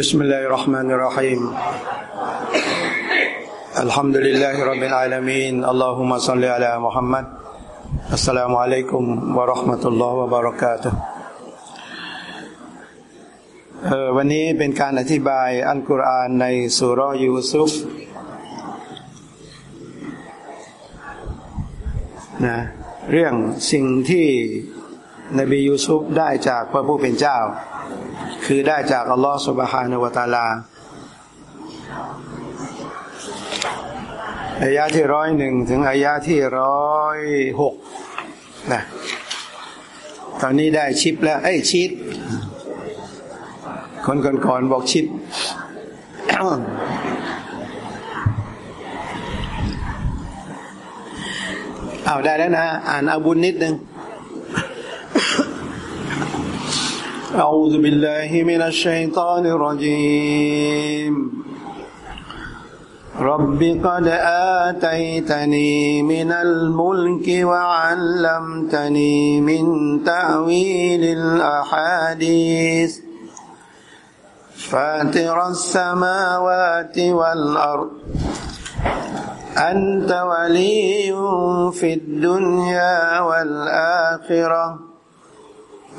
بسم الله الرحمن الرحيم الحمد لله رب العالمين اللهم صل على محمد السلام عليكم ورحمة الله وبركاته วันนี้เป็นการอธิบายอัลกุรอานในสุรยูซุฟนะเรื่องสิ่งที่ นบียูซุฟได้จากพระผู้เป็นเจ้า คือได้จากอัลลอฮฺสุบฮานาวะตาลาอายะที่ร้อยหนึ่งถึงอายะที่ร้อยหกนะตอนนี้ได้ชิปแล้ว เอ้ยชิด คนก่อนๆบอกชิดเอาได้แล้วนะ อ่านอาบุญนิดนึง أعوذ بالله من الشيطان الرجيم. رب قد آتيتني من الملك وعلمتني من تأويل الأحاديث. فاتر السماوات والأرض. أنت ولي في الدنيا والآخرة.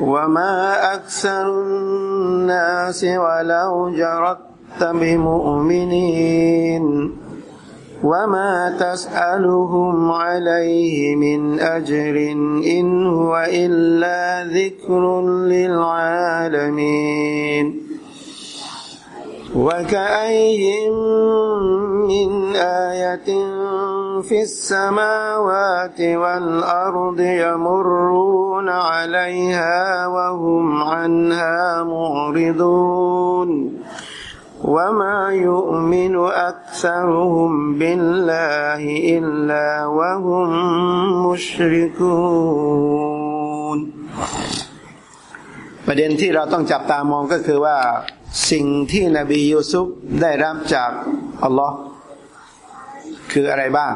وما أكثر الناس ولو جرت بمؤمنين وما تسألهم عليه من أجر إن هو إلا ذكر للعالمين وكأي من آية في السماوات والأرض يمرون عليها وهم عنها معرضون وما يؤمن أكثرهم بالله إلا وهم مشركون ประเด็นที่เราต้องจับตามองก็คือว่า สิ่งที่นบียูซุฟได้รับจากอัลลอฮ์คืออะไรบ้าง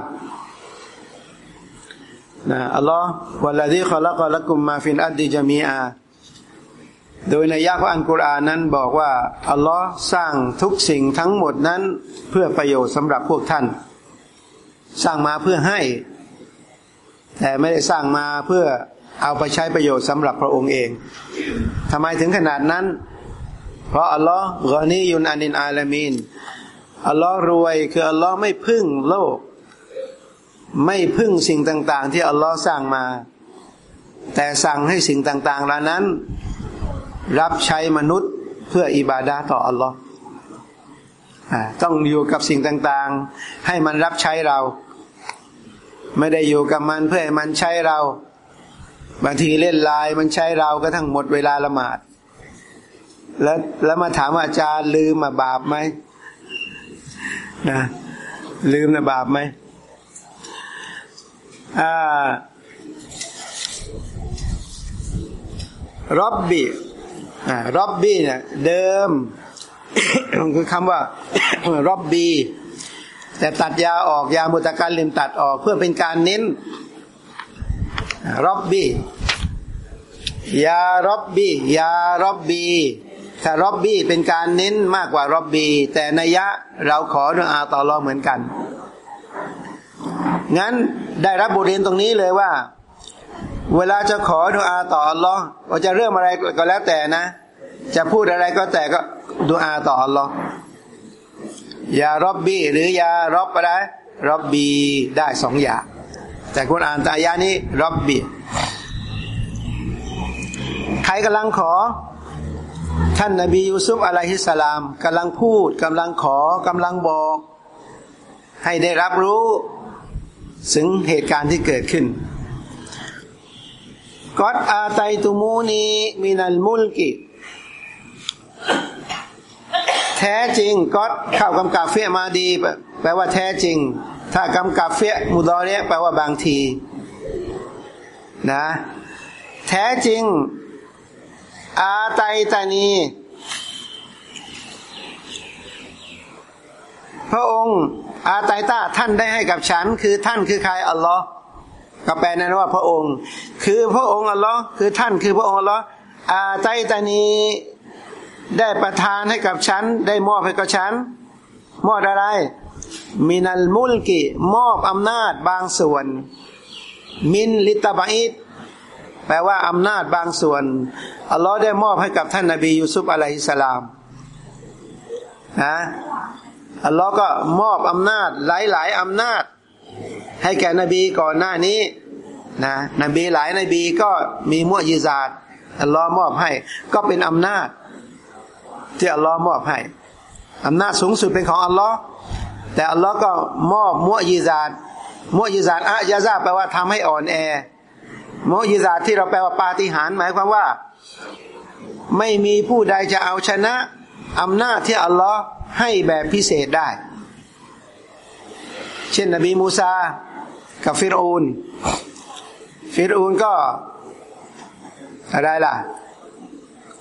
นะอัลลอฮ์วัลลดีขลักลักุมมาฟินอัดดิจามีอาโดยในยักษ์อันกุรอานนั้นบอกว่าอัลลอฮ์สร้างทุกสิ่งทั้งหมดนั้นเพื่อประโยชน์สำหรับพวกท่าน สร้างมาเพื่อให้ แต่ไม่ได้สร้างมาเพื่อเอาไปใช้ประโยชน์สำหรับพระองค์เองทำไมถึงขนาดนั้น เพราะอัลลอฮ์กอนียุนอานินอาลามีนอัลลอฮ์รวยคืออัลลอฮ์ไม่พึ่งโลก ไม่พึ่งสิ่งต่าง ๆ ที่อัลลอฮ์สร้างมา แต่สั่งให้สิ่งต่างๆเหล่านั้น รับใช้มนุษย์เพื่ออิบาดาต่ออัลลอฮ์ต้องอยู่กับสิ่งต่างๆ ให้มันรับใช้เรา ไม่ได้อยู่กับมันเพื่อให้มันใช้เรา บางทีเล่นลน์มันใช้เราก็ทั้งหมดเวลาละหมาด แล้วแล้วมาถามอาจารย์ลืมมาบาปไหมนะลืมนะบาปไหมอ่ารอบบี้อ่ารอบบี้เนี่ยเดิม คือคำว่ารอบบีแต่ตัดยาออกยามุตการลิมตัดออก เพื่อเป็นการเน้นรอบบี้ยารอบบี้ยารอบบี ถ้ารอบบี้เป็นการเน้นมากกว่ารอบบีแต่นัยะเราขอดุอาต่อรอเหมือนกัน งั้นได้รับบทเรียนตรงนี้เลยว่า เวลาจะขอดุอาต่ออัลลอฮ์ว่าจะเรื่องอะไรก็แล้วแต่นะ จะพูดอะไรก็แต่ก็ดุอาต่ออัลลอฮ์ยารอบบี้หรือยารอบอะไรรอบบีได้สองอย่างแต่คุณอ่านตายานี้รอบบีใครกำลังขอ ท่านนบียูซุฟعليه السلامกำลังพูดกำลังขอกำลังบอก ให้ได้รับรู้ถึงเหตุการณ์ที่เกิดขึ้นقد آتيتني من الملكแท้จริงก็เข้ากำกับفعل ماضي แปลว่าแท้จริง ถ้ากำกับفعل مضارعแปลว่าบางที นะ แท้จริง อาไตตานี พระองค์ อาไตตาท่านได้ให้กับฉัน คือท่านคือใครอัลลอฮ์ก็แปลนั้นว่าพระองค์ คือพระองค์อัลลอฮ์คือท่านคือพระองค์อัลลอฮ์อาไตตานีได้ประทานให้กับฉัน ได้มอบให้กับฉัน มอบอะไร มินัลมุลกิ มอบอำนาจบางส่วน มินลิตาบาอิด แปลว่าอำนาจบางส่วนอัลลอฮ์ได้มอบให้กับท่านนบียูซุฟอะลัยฮิสลามนะอัลลอฮ์ก็มอบอำนาจหลาย ๆอำนาจ ให้แก่นบีก่อนหน้านี้นะนบีหลายนบีก็มีมุอยิซาดอัลลอฮ์มอบให้ ก็เป็นอำนาจ ที่อัลลอฮ์มอบให้อำนาจสูงสุดเป็นของอัลลอฮ์แต่อัลลอฮ์ก็มอบมุอยิซาดมุอยิซาดอะยาซาแปลว่าทำให้อ่อนแอ โมยิซาที่เราแปลว่าปาฏิหาริย์หมายความว่า ไม่มีผู้ใดจะเอาชนะอำนาจที่อัลลอฮ์ให้แบบพิเศษได้ เช่นนบีมูซากับฟิรูนฟิรูนก็อะไรล่ะ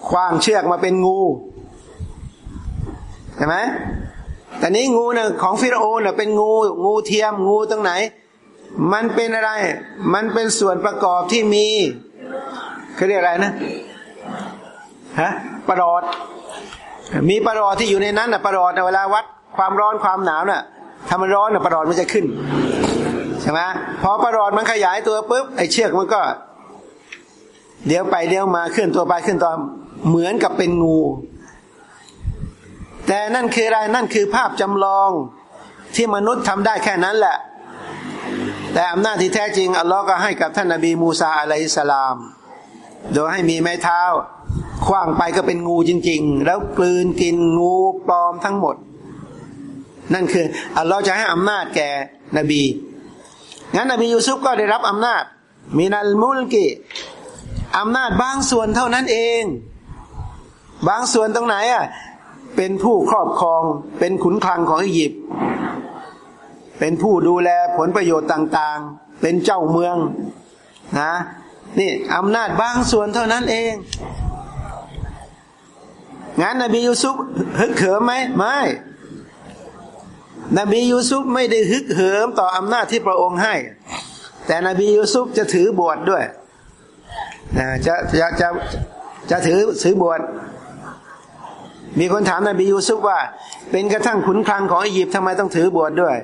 คว้างเชือกมาเป็นงูใช่ไหมแต่นี้งูเนี่ยของฟิรูนเนี่ยเป็นงู งูเทียมงูตรงไหน มันเป็นอะไร มันเป็นส่วนประกอบที่มีเขาเรียกอะไรนะฮะประหลอด มีประหลอดที่อยู่ในนั้นนะประหลอดเวลาวัดความร้อนความหนาวน่ะถ้ามันร้อนน่ะประหลอดมันจะขึ้นใช่ไหมพอประหลอดมันขยายตัวปุ๊บไอ้เชือกมันก็ เดี๋ยวไปเดี๋ยวมาขึ้นตัวไปขึ้นตัวเหมือนกับเป็นงู แต่นั่นคืออะไรนั่นคือภาพจำลองที่มนุษย์ทำได้แค่นั้นแหละ แต่อำนาจที่แท้จริงอัลลอฮ์ก็ให้กับท่านนาบีมูซาอะลัยสลาม โดยให้มีไม้เท้าคว้างไปก็เป็นงูจริง ๆ แล้วกลืนกินงูปลอมทั้งหมด นั่นคืออัลลอฮ์จะให้อำนาจแก่นบี งั้นนบียูซุฟก็ได้รับอำนาจ มีนัลมุลกิอำนาจบางส่วนเท่านั้นเอง บางส่วนตรงไหนอะเป็นผู้ครอบครองเป็นขุนคลังของอียิปต์ เป็นผู้ดูแลผลประโยชน์ต่างๆ เป็นเจ้าเมืองนะนี่อำนาจบางส่วนเท่านั้นเองงั้นนบียูซุฟฮึกเหิมไหมไม่ นบียูซุฟไม่ได้ฮึกเหิมต่ออำนาจที่พระองค์ให้ แต่นบียูซุฟจะถือบวชดด้วยนะจะจะจะจะถือถือบวชมีคนถามนบียูซุฟว่า เป็นกระทั่งขุนคลังของอียิปต์ทำไมต้องถือบวชดด้วย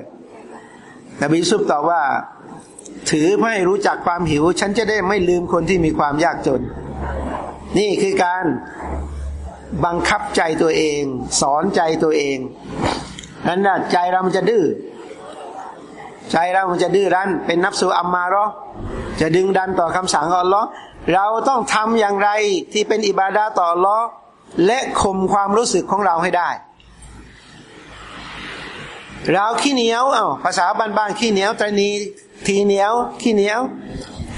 นบีซุฟตอบว่า ถือเพื่รู้จักความหิว ฉันจะได้ไม่ลืมคนที่มีความยากจน นี่คือการบังคับใจตัวเอง สอนใจตัวเองนั้นนะใจเรามันจะดื้อใจเรามันจะดื้อรั้น เป็นนับสูอัมมารอจะดึงดันต่อคำสั่งของอัลลอฮ์เราต้องทำอย่างไรที่เป็นอิบาดาต่ออัลลอฮ์และข่มความรู้สึกของเราให้ได้ เราขี้เหนียวเอา้าภาษาบ้านๆขี้เหนียวตรนีทีเหนียวขี้เหนียว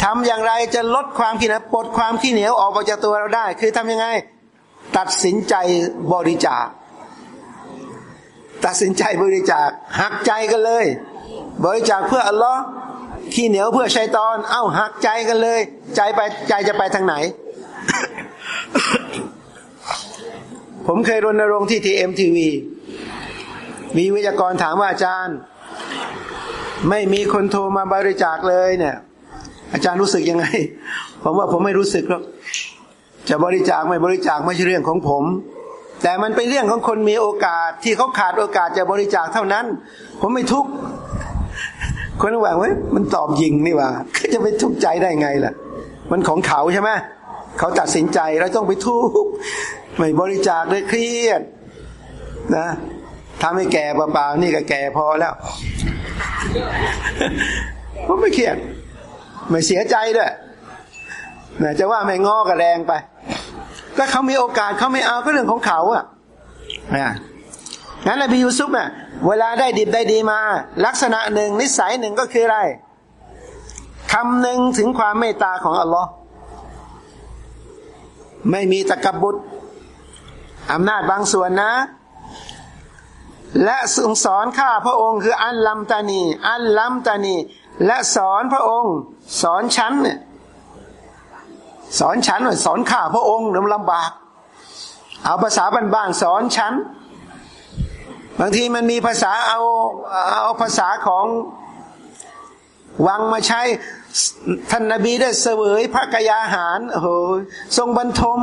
ทำอย่างไรจะลดความขี้เหนียวปลดความขี้เหนียวออกจากตัวเราได้ คือทำยังไง ตัดสินใจบริจาค ตัดสินใจบริจาคหักใจกันเลย บริจาคเพื่ออัลลอฮ์ขี้เหนียวเพื่อชัยตอน เอ้าหักใจกันเลย ใจไปใจจะไปทางไหน ผมเคยรณรงค์ที่ทีเอ็มทีวี มีวิทยากรถามว่าอาจารย์ ไม่มีคนโทรมาบริจาคเลยเนี่ย อาจารย์รู้สึกยังไง ผมว่าผมไม่รู้สึกหรอกจะบริจาคไม่บริจาคไม่ใช่เรื่องของผม แต่มันเป็นเรื่องของคนมีโอกาสที่เขาขาดโอกาสจะบริจาคเท่านั้น ผมไม่ทุกข์คนหวังไว้มันตอบยิงนี่ว่าจะไปทุกข์ใจได้ไงล่ะ มันของเขาใช่ไหมเขาตัดสินใจเราต้องไปทุกข์ไม่บริจาคเลยเครียดนะ ทำให้แก่เปล่าๆนี่ก็แก่พอแล้วผมไม่เครียด ไม่เสียใจด้วยนะจะว่าไม่งอก็แรงไป ก็เขามีโอกาสเขาไม่เอาก็เรื่องของเขาอะนะงั้นนบียูซุปเนี่ยเวลาได้ดิบได้ดีมา ลักษณะหนึ่งนิสัยหนึ่งก็คืออะไรคำหนึ่งถึงความเมตตาของอัลลอฮ์ไม่มีตะกบุตรอำนาจบางส่วนนะ และทรงสอนข้าพระองค์คืออันลัมตานี อันลัมตานี และสอนพระองค์ สอนฉันเนี่ยสอนฉันสอนข้าพระองค์นำลำบาก เอาภาษาบ้านๆสอนฉัน บางทีมันมีภาษาเอาเอาภาษาของวังมาใช้ท่านนาบีได้เสวยพระกยาหารโอ้โหทรงบรรทม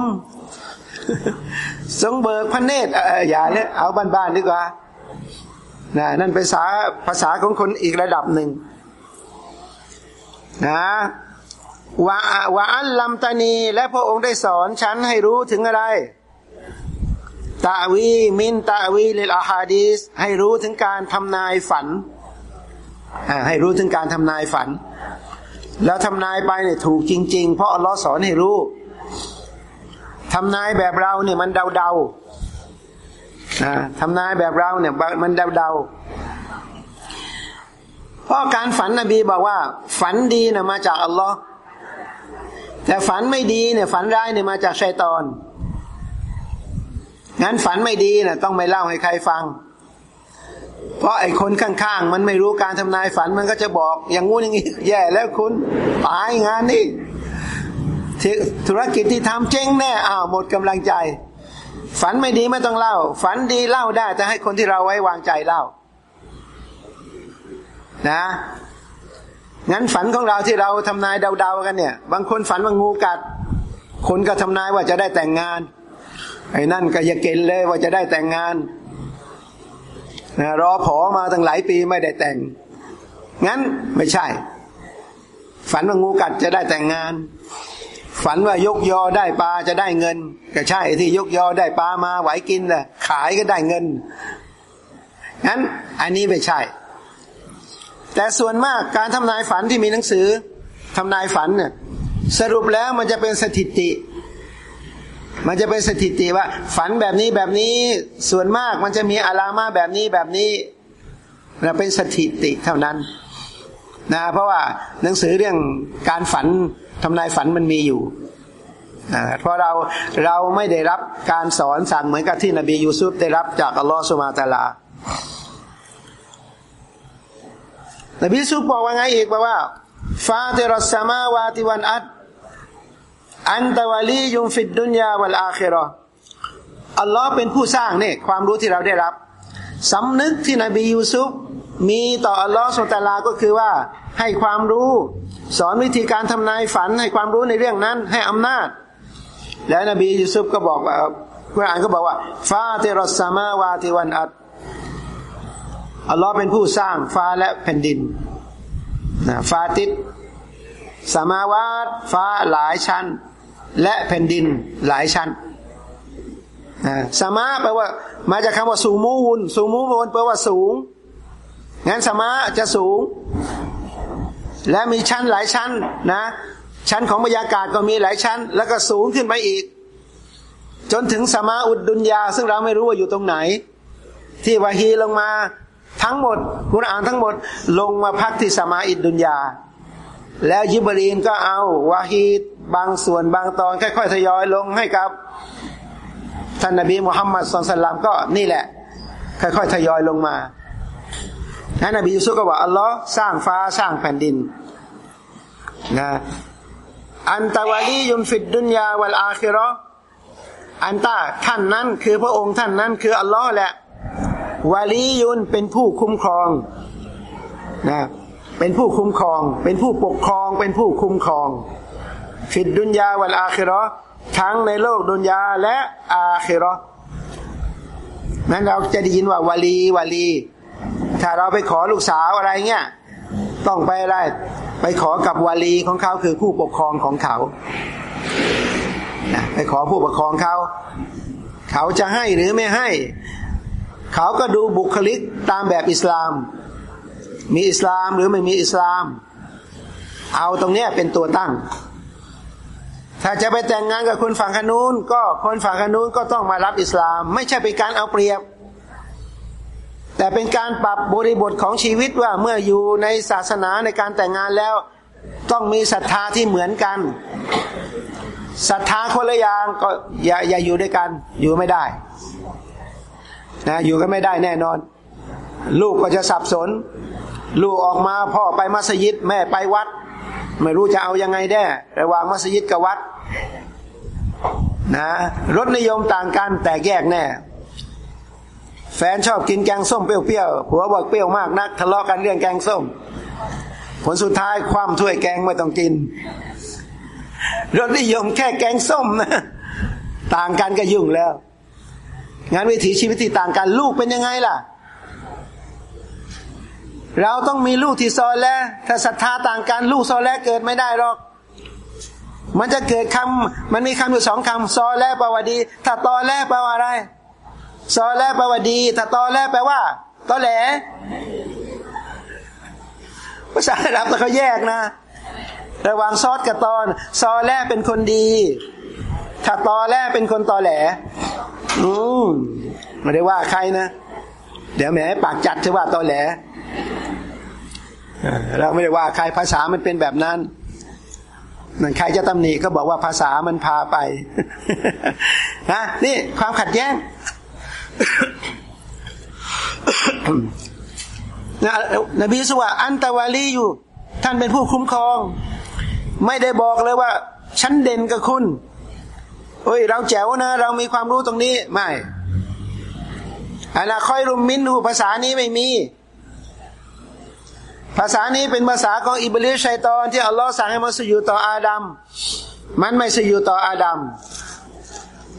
ทรงเบิกพระเนตรอย่าเลยเอาบ้านๆดีกว่า นะนั่นภาษาภาษาของคนอีกระดับหนึ่งนะวะวะอัลลัมตานี และพระองค์ได้สอนฉันให้รู้ถึงอะไรตาวีมินตาวีลิลอาฮาดีสให้รู้ถึงการทำนายฝันให้รู้ถึงการทำนายฝัน แล้วทำนายไปเนี่ยถูกจริง ๆ เพราะอัลลอฮ์สอนให้รู้ทำนายแบบเราเนี่ยมันเดาๆนะ ทำนายแบบเราเนี่ยมันเดาๆเพราะการฝันนบีบอกว่า ฝันดีนะมาจากอัลลอฮ์แต่ฝันไม่ดีเนี่ยฝันร้ายเนี่ยมาจากชัยตอนงั้นฝันไม่ดีนะ่ะต้องไม่เล่าให้ใครฟัง เพราะไอ้คนข้างๆ มันไม่รู้การทำนายฝันมันก็จะบอก อย่างงู้นอย่างนี้แย่แล้วคุณตายงานนี้ธุรกิจที่ทำเจ๊งแน่อ้าวหมดกำลังใจ ฝันไม่ดีไม่ต้องเล่า ฝันดีเล่าได้แต่ให้คนที่เราไว้วางใจเล่า นะงั้นฝันของเราที่เราทำนายเดาๆกันเนี่ย บางคนฝันว่างูกัด คนก็ทำนายว่าจะได้แต่งงาน ไอ้นั่นก็อย่าเกณฑ์เลยว่าจะได้แต่งงานนะรอผอมาตั้งหลายปีไม่ได้แต่ง งั้นไม่ใช่ ฝันว่างูกัดจะได้แต่งงาน ฝันว่ายกยอได้ปลาจะได้เงิน ก็ใช่ที่ยกยอได้ปลามาไหวกินแหละขายก็ได้เงินงั้นอันนี้ไม่ใช่ แต่ส่วนมากการทำนายฝันที่มีหนังสือทำนายฝันเนี่ยสรุปแล้วมันจะเป็นสถิติ มันจะเป็นสถิติว่า ฝันแบบนี้แบบนี้ส่วนมากมันจะมีอารามาแบบนี้แบบนี้นะเป็นสถิติเท่านั้นนะเพราะว่าหนังสือเรื่องการฝัน ทำนายฝันมันมีอยู่เพราะเราเราไม่ได้รับการสอนสั่งเหมือนกับที่นบียูซุฟได้รับจากอัลลอฮฺสุมาตาลานบียูซุปบอกว่าไงอีกบอกว่าฟาติรัสมาวาติวันอัดอันตะวลียุมฟิดดุนยาวัลอาคิรออัลลอฮ์เป็นผู้สร้างเนี่ยความรู้ที่เราได้รับสำนึกที่นบียูซุฟมีต่ออัลลอฮ์สุตาลาก็คือว่าให้ความรู้ สอนวิธีการทำนายฝันให้ความรู้ในเรื่องนั้น ให้อำนาจ และนบียูซุฟก็บอกว่าคุรานก็บอกว่าฟาติรัสมาวาติวันอัดอัลลอฮ์เป็นผู้สร้างฟ้าและแผ่นดินนะฟ้าติดสมาวาตฟ้าหลายชั้น และแผ่นดินหลายชั้นนะสมาแปลว่า มาจากคำว่าสูมูนสูมูนแปลว่าสูงงั้นสมาจะสูง และมีชั้นหลายชั้นนะ ชั้นของบรรยากาศก็มีหลายชั้น แล้วก็สูงขึ้นไปอีก จนถึงสมาอุดดุนยา ซึ่งเราไม่รู้ว่าอยู่ตรงไหน ที่วาฮีลงมาทั้งหมดกุรอานทั้งหมดลงมาพักที่สมาอิดดุนยา แล้วยิบรีนก็เอาวาฮีบางส่วนบางตอนค่อยๆทยอยลงให้กับท่านนบีมุฮัมมัดสุลตัลามก็นี่แหละ ค่อยๆทยอยลงมาท่านนบียูซุฟก็บอกอัลลอฮ์สร้างฟ้าสร้างแผ่นดิน นะอันตะวาลียุมฟิดดุนยาวัลอาคิรออันตาท่านนั้นคือพระองค์ท่านนั้นคืออัลลอฮ์แหละวาลียุนเป็นผู้คุ้มครองนะเป็นผู้คุ้มครอง เป็นผู้ปกครอง เป็นผู้คุ้มครอง ฟิดดุนยาวัลอาคิรอทั้งในโลกดุนยาและอาคิรอนั้นเราจะได้ยินว่าวาลีวาลี ถ้าเราไปขอลูกสาวอะไรเงี้ย ต้องไปอะไรไปขอกับวาลีของเขาคือผู้ปกครองของเขาไปขอผู้ปกครองเขา เขาจะให้หรือไม่ให้ เขาก็ดูบุคลิกตามแบบอิสลาม มีอิสลามหรือไม่มีอิสลาม เอาตรงนี้เป็นตัวตั้ง ถ้าจะไปแต่งงานกับคนฝั่งขนูนก็คนฝั่งขนูนก็ต้องมารับอิสลาม ไม่ใช่เป็นการเอาเปรียบ แต่เป็นการปรับบริบทของชีวิตว่าเมื่ออยู่ในศาสนาในการแต่งงานแล้ว ต้องมีศรัทธาที่เหมือนกันศรัทธาคนละอย่างก็อย่าอย่าอยู่ด้วยกัน อยู่ไม่ได้นะอยู่กันไม่ได้แน่นอน ลูกก็จะสับสน ลูกออกมาพ่อไปมัสยิดแม่ไปวัด ไม่รู้จะเอายังไงแด้ระหว่างมัสยิดกับวัดนะรสนิยมต่างกันแต่แยกแน่ แฟนชอบกินแกงส้มเปรี้ยวๆผัวบอกเปรี้ยวมากนัก ทะเลาะกันเรื่องแกงส้ม ผลสุดท้ายความถ้วยแกงไม่ต้องกินรสนิยมแค่แกงส้มนะต่างกันก็ยุ่งแล้วงานวิถีชีวิตที่ต่างกันลูกเป็นยังไงล่ะ เราต้องมีลูกที่ซอแล้ว ถ้าศรัทธาต่างกันลูกซอแล้วเกิดไม่ได้หรอก มันจะเกิดคำมันมีคำอยู่สองคำซอแล้วแปลว่าดี ถ้าตอแล้วแปลว่าอะไร ซอแลแปลว่าดี ถ้าตอแลแปลว่าตอแหลภาษาอาหรับเขาแยกนะ ระหว่างซอสกับตอน ซอแรกเป็นคนดี ถ้าตอแรกเป็นคนตอแหล อืมไม่ได้ว่าใครนะ เดี๋ยวแหมปากจัดจะว่าตอแหลเราไม่ได้ว่าใครภาษามันเป็นแบบนั้นนั่นใครจะตำหนิก็บอกว่าภาษามันพาไปนะนี่ความขัดแย้ง นะนบีสุวาอันตะวาลีอยู่ ท่านเป็นผู้คุ้มครอง ไม่ได้บอกเลยว่า ฉันเด่นกับคุณเฮ้ย เราแจ๋วนะ เรามีความรู้ตรงนี้ ไม่อันนะค่อยรุมมินหูภาษานี้ไม่มี ภาษานี้เป็นภาษาของอิบลิสชัยตอนที่อัลลอฮ์สั่งให้มันสอยู่ต่ออาดัมมันไม่สอยู่ต่ออาดัม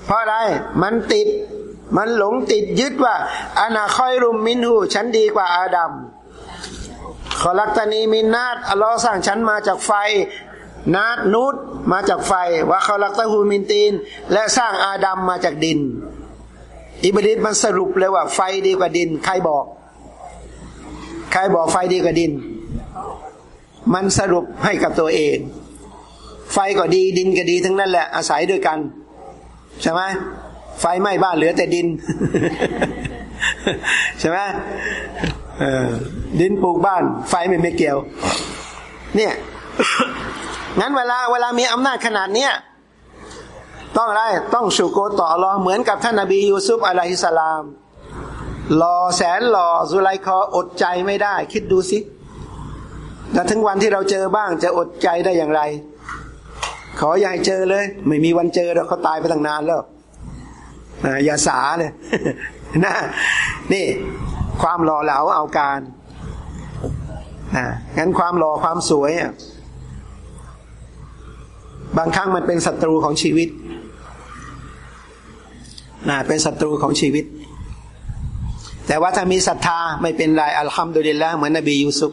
เพราะอะไร มันติด มันหลงติดยึดว่าอานาคอยรุมมินหูฉันดีกว่าอาดัมขอลักตานีมินนาตอัลลอฮ์สั่งฉันมาจากไฟ นาตนูตมาจากไฟว่าเขาลักตะฮูมินตีน และสร้างอาดัมมาจากดิน อิบลิสมันสรุปเลยว่าไฟดีกว่าดิน ใครบอก ใครบอกไฟดีกว่าดิน มันสรุปให้กับตัวเอง ไฟก็ดีดินก็ดีทั้งนั้นแหละอาศัยด้วยกัน ใช่ไหม ไฟไหม้บ้านเหลือแต่ดิน ใช่ไหมดินปลูกบ้าน ไฟไม่ไม่เกี่ยว เนี่ย งั้นเวลาเวลามีอำนาจขนาดเนี้ยต้องอะไรต้องชูโกต่อรอเหมือนกับท่านนบียูซุฟอะลัยฮิสลามรอแสนรอสุไลคออดใจไม่ได้ คิดดูสิแต่ถึงวันที่เราเจอบ้างจะอดใจได้อย่างไร ขออย่าให้เจอเลย ไม่มีวันเจอแล้วเขาตายไปตั้งนานแล้ว อย่าสาเลยนะนี่ ความหล่อเหลาเอาการนะงั้นความหล่อความสวยบางครั้งมันเป็นศัตรูของชีวิตนะเป็นศัตรูของชีวิต แต่ว่าถ้ามีศรัทธาไม่เป็นไรอัลฮัมดุลิลละเหมือนนบียูซุฟ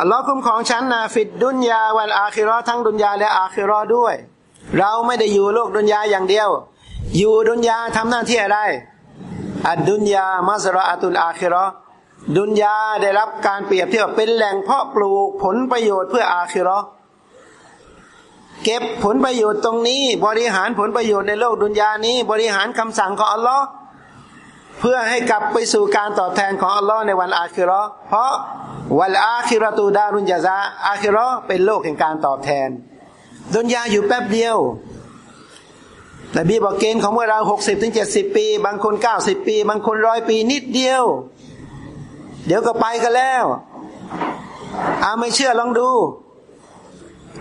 อัลลอฮ์คุ้มของฉันนะฟิดดุนยาวันอาคิรอทั้งดุนยาและอาคิรอด้วย เราไม่ได้อยู่โลกดุนยาอย่างเดียว อยู่ดุนยาทำหน้าที่อะไรอัดดุนยามัสรออัตุลอาคิรอดุนยาได้รับการเปรียบเทียบเป็นแหล่งเพาะปลูกผลประโยชน์เพื่ออาคิรอเก็บผลประโยชน์ตรงนี้ บริหารผลประโยชน์ในโลกดุนยานี้ บริหารคำสั่งของอัลลอฮ์เพื่อให้กลับไปสู่การตอบแทนของอัลลอฮ์ในวันอาคิรอเพราะวันอาคิรตูดารุนยาซาอาคิรอเป็นโลกแห่งการตอบแทน ดุนยาอยู่แป๊บเดียว แต่บีบอกเกณฑ์ของพวกเราหกสิบถึงเจ็ดสิบปี บางคนเก้าสิบปี บางคนร้อยปีนิดเดียว เดี๋ยวก็ไปกันแล้วอาไม่เชื่อลองดู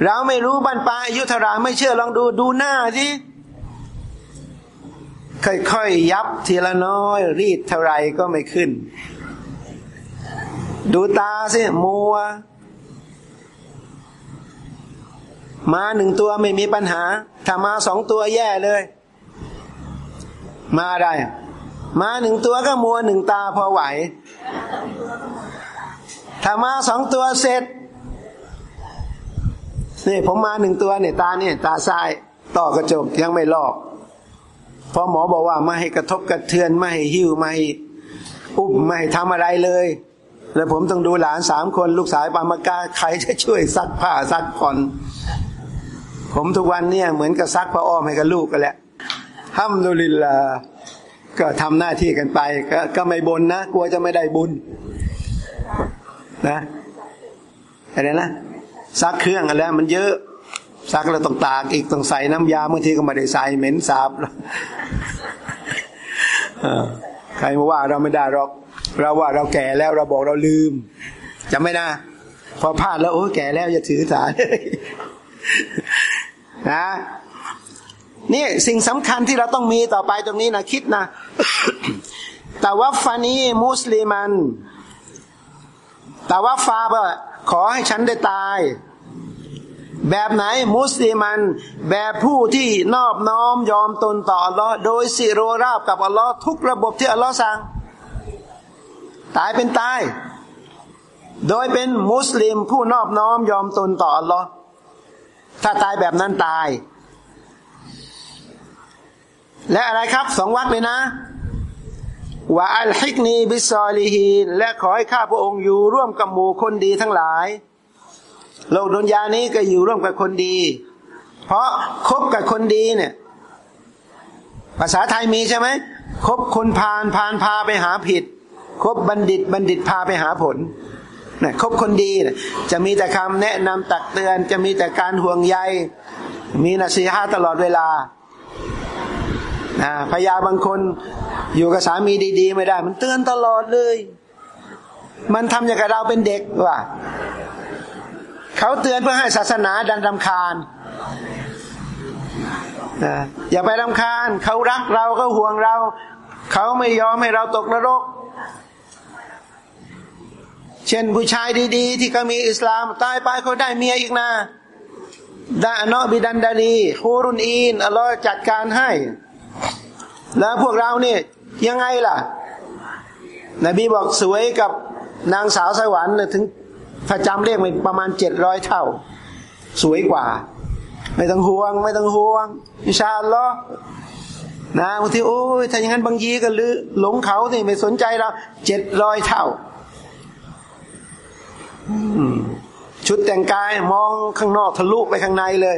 เราไม่รู้บรรปลายอายุเท่าไรไม่เชื่อลองดูดูหน้าสิค่อยๆยับทีละน้อย รีดเท่าไรก็ไม่ขึ้น ดูตาสิมัว มาหนึ่งตัวไม่มีปัญหา ถ้ามาสองตัวแย่เลย มาได้ มาหนึ่งตัวก็มัวหนึ่งตาพอไหว ถ้ามาสองตัวเสร็จนี่ผมมาหนึ่งตัวเนี่ยตาเนี่ยตาซ้ายต่อกระจกยังไม่ลอกพอหมอบอกว่าไม่ให้กระทบกระเทือนไม่ให้หิ้วไม่อุ้มไม่ให้ทำอะไรเลย แล้วผมต้องดูหลานสามคนลูกสายปามากาใครจะช่วยซักผ้าซักผ่อน ผมทุกวันเนี่ยเหมือนกับซักผ้าอ้อมให้กับลูกกันแหละห้ามดุลิลลาก็ทำหน้าที่กันไปก็ก็ไม่บนนะกลัวจะไม่ได้บุญ นะอะไรนะซักเครื่องกันแล้ว มันเยอะซักแล้วต้องตากอีกต้องใส่น้ำยาบางทีก็ไม่ได้ใส่เหม็นสาบใครมาว่าเราไม่ได้หรอก เราว่าเราแก่แล้วเราบอกเราลืมจำไม่ได้พอพลาดแล้วโอ้แก่แล้วอย่าถือสา นะนี่สิ่งสำคัญที่เราต้องมีต่อไปตรงนี้นะคิดนะ แต่ว่าฟานีมุสลิมัน แต่ว่าฟาบะขอให้ฉันได้ตาย แบบไหนมุสลิมัน แบบผู้ที่นอบน้อมยอมตนต่ออัลลอฮ์โดยสิโรราบกับอัลลอฮ์ทุกระบบที่อัลลอฮ์สั่ง ตายเป็นตาย โดยเป็นมุสลิมผู้นอบน้อมยอมตนต่ออัลลอฮ์ ถ้าตายแบบนั้นตาย และอะไรครับสองวักเลยนะวะอัลฮิกนีบิซอลีฮีและขอให้ข้าพระองค์อยู่ร่วมกับหมู่คนดีทั้งหลาย โลกดุนยานี้ก็อยู่ร่วมกับคนดี เพราะคบกับคนดีเนี่ย ภาษาไทยมีใช่ไหมคบคนพาลพาลพาไปหาผิด คบบัณฑิตบัณฑิตพาไปหาผล นะคบคนดีนะจะมีแต่คำแนะนำตักเตือน จะมีแต่การห่วงใย มีนัสีฮาตลอดเวลาพยาบางคนอยู่กับสามีดี ๆ ไม่ได้ มันเตือนตลอดเลย มันทำอย่างกับเราเป็นเด็กว่าเขาเตือนเพื่อให้ศาสนาดันรำคาญอย่าไปรำคาญ เขารักเราเขาห่วงเรา เขาไม่ยอมให้เราตกนรก เช่นผู้ชายดีๆ ที่เขามีอิสลามตายไปเขาได้เมียอีกนะดาเนาะบิดันดานีฮูรุนอีนอัลลอฮ์จัดการให้ แล้วพวกเราเนี่ยยังไงล่ะ นบีบอกสวยกับนางสาวสวรรค์ถึงถ้าจำเรียกมันประมาณเจ็ดร้อยเท่า สวยกว่า ไม่ต้องห่วง ไม่ต้องห่วงอิชาอัลลอฮ์นะบางทีโอ้ยถ้าอย่างนั้นบางยีก็ลือหลงเขาสิไม่สนใจเราเจ็ดร้อยเท่า ชุดแต่งกายมองข้างนอกทะลุไปข้างในเลย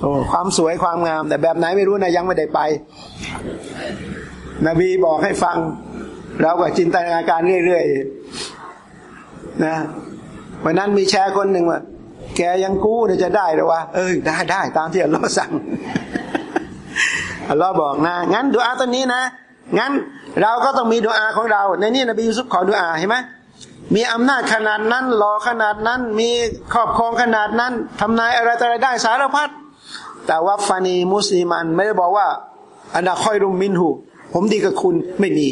โอ้ความสวยความงาม แต่แบบไหนไม่รู้นะยังไม่ได้ไป นบีบอกให้ฟัง เราก็จินตนาการเรื่อยๆนะวันนั้นมีแชร์คนหนึ่งว่าแกยังกู้เนี่ยจะได้หรือวะเออได้ได้ตามที่อัลลอฮ์สั่งอัลลอฮ์บอกนะ งั้นดูอาตอนนี้นะ งั้นเราก็ต้องมีดูอาของเรา ในนี้นบียูซุฟขอดูอาเห็นไหม มีอำนาจขนาดนั้นหล่อขนาดนั้น มีครอบครองขนาดนั้นทำนายอะไรอะไรได้สารพัดแต่ว่าฟานีมุสลิมันไม่ได้บอกว่าอันดาคอยรุมมินหูผมดีกับคุณไม่มี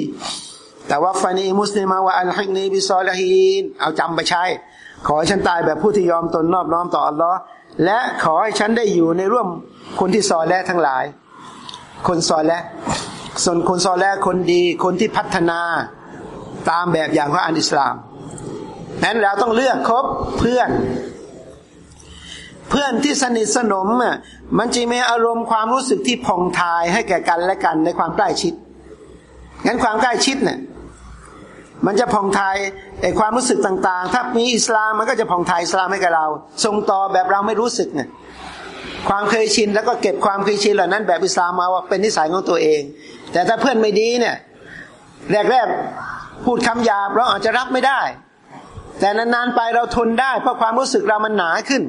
แต่ว่าฟานีมุสลิมาว่าอัลฮักนีบิซอลฮีนเอาจำไปใช้ ขอให้ฉันตายแบบผู้ที่ยอมตนนอบน้อมต่ออัลลอฮ์และขอให้ฉันได้อยู่ในร่วมคนที่ซอแลทั้งหลาย คนซอแลส่วนคนซอแลคนดีคนที่พัฒนาตามแบบอย่างของอันอิสลาม นั้นเราต้องเลือกคบเพื่อน เพื่อนที่สนิทสนมอะมันจะมีอารมณ์ความรู้สึกที่ผ่องทายให้แก่กันและกันในความใกล้ชิด งั้นความใกล้ชิดเนี่ยมันจะผ่องทายไอความรู้สึกต่าง ๆ ถ้ามีอิสลามมันก็จะผ่องทายอิสลามให้กับเราทรงต่อแบบเราไม่รู้สึกเนี่ยความเคยชินแล้วก็เก็บความเคยชินเหล่านั้นแบบอิสลามมาว่าเป็นนิสัยของตัวเอง แต่ถ้าเพื่อนไม่ดีเนี่ย แรกๆพูดคำหยาบเราอาจจะรับไม่ได้ แต่นานๆไปเราทนได้ เพราะความรู้สึกเรามันหนาขึ้น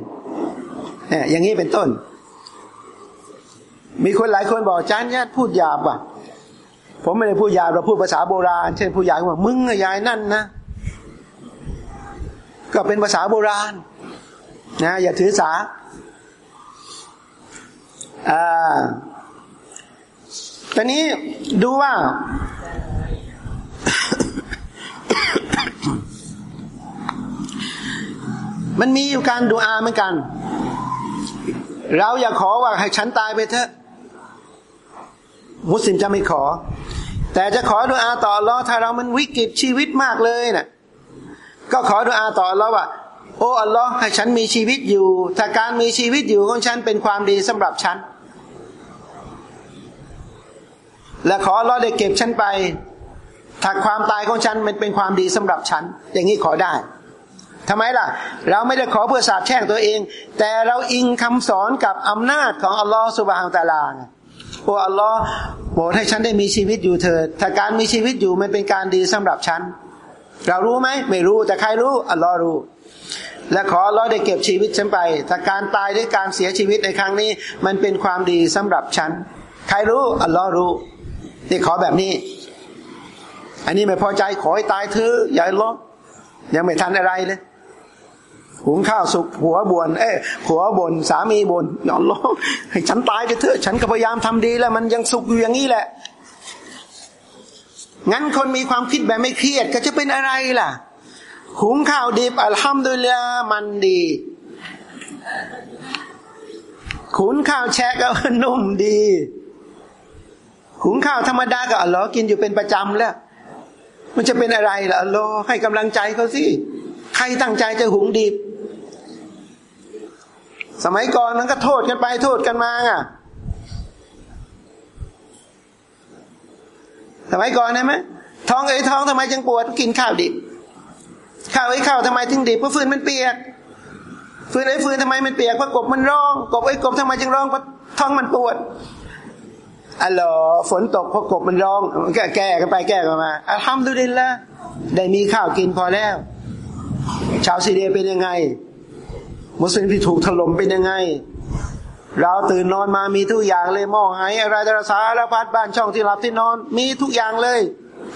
เนี่ยอย่างนี้เป็นต้น มีคนหลายคนบอกจารย์เนี่ยพูดหยาบว่ะ ผมไม่ได้พูดหยาบเราพูดภาษาโบราณ เช่นพูดหยาบว่ามึงยายนั่นนะก็เป็นภาษาโบราณ นะ อย่าถือสาอ่าตอนนี้ดูว่า มันมีอยู่การดูอาเหมือนกัน เราอย่าขอว่าให้ฉันตายไปเถอะ มุสลิมจะไม่ขอ แต่จะขอดุอาต่อรอถ้าเรามันวิกฤตชีวิตมากเลยนะ่ะ ก็ขอดุอาต่อรอว่าโอ้อัลลอฮ์ให้ฉันมีชีวิตอยู่ถ้าการมีชีวิตอยู่ของฉันเป็นความดีสำหรับฉัน และขออัลลอฮ์ได้เก็บฉันไปถ้าความตายของฉันมันเป็นความดีสำหรับฉัน อย่างนี้ขอได้ ทำไมล่ะ เราไม่ได้ขอเพื่อสาบแช่งตัวเอง แต่เราอิงคำสอนกับอำนาจของอัลลอฮ์สุบฮานตาลาโอ้อัลลอฮ์โปรดให้ฉันได้มีชีวิตอยู่เถิดถ้าการมีชีวิตอยู่มันเป็นการดีสำหรับฉัน เรารู้ไหมไม่รู้แต่ใครรู้อัลลอฮ์รู้ และขออัลลอฮ์ได้เก็บชีวิตฉันไปถ้าการตายด้วยการเสียชีวิตในครั้งนี้ มันเป็นความดีสำหรับฉัน ใครรู้อัลลอฮ์รู้ที่ขอแบบนี้ อันนี้ไม่พอใจขอให้ตายเธออย่าล้อยังไม่ทันอะไรเลย หุงข้าวสุกผัวบวนเอ้ผัวบนสามีบนอย่าล้อให้ฉันตายไปเถอะ ฉันก็พยายามทำดีแล้ว มันยังสุกอยู่อย่างนี้แหละ งั้นคนมีความคิดแบบไม่เครียดก็จะเป็นอะไรล่ะ หุงข้าวดิบอัลฮัมดุลิลละมันดีขุนข้าวแช่ก็นุ่มดีหุงข้าวธรรมดาก็อัลลอฮ์กินอยู่เป็นประจำแล้ว มันจะเป็นอะไรล่ะอัลลอฮ์ให้กำลังใจเขาสิใครตั้งใจจะหุงดิบ สมัยก่อนมันก็โทษกันไปโทษกันมาอะ สมัยก่อนใช่ไหมท้องเอ้ยท้องทำไมจึงปวดกินข้าวดิบข้าวไอ้ข้าวทำไมถึงดิบเพราะฟืนมันเปียกฟืนไอ้ฟืนทำไมมันเปียกเพราะกบมันร้อง กบไอ้กบทำไมจึงร้องเพราะท้องมันปวดอัลลอฝนตกพอกบมันร้องแก้แก้กันไปแก้กันมาอัลฮัมดุลิลละได้มีข้าวกินพอแล้ว ชาวซีเรียเป็นยังไง มุสลิมที่ถูกถล่มเป็นยังไง เราตื่นนอนมามีทุกอย่างเลยหม้อหายอะไรตระสารพัดบ้านช่องที่หลับที่นอน มีทุกอย่างเลย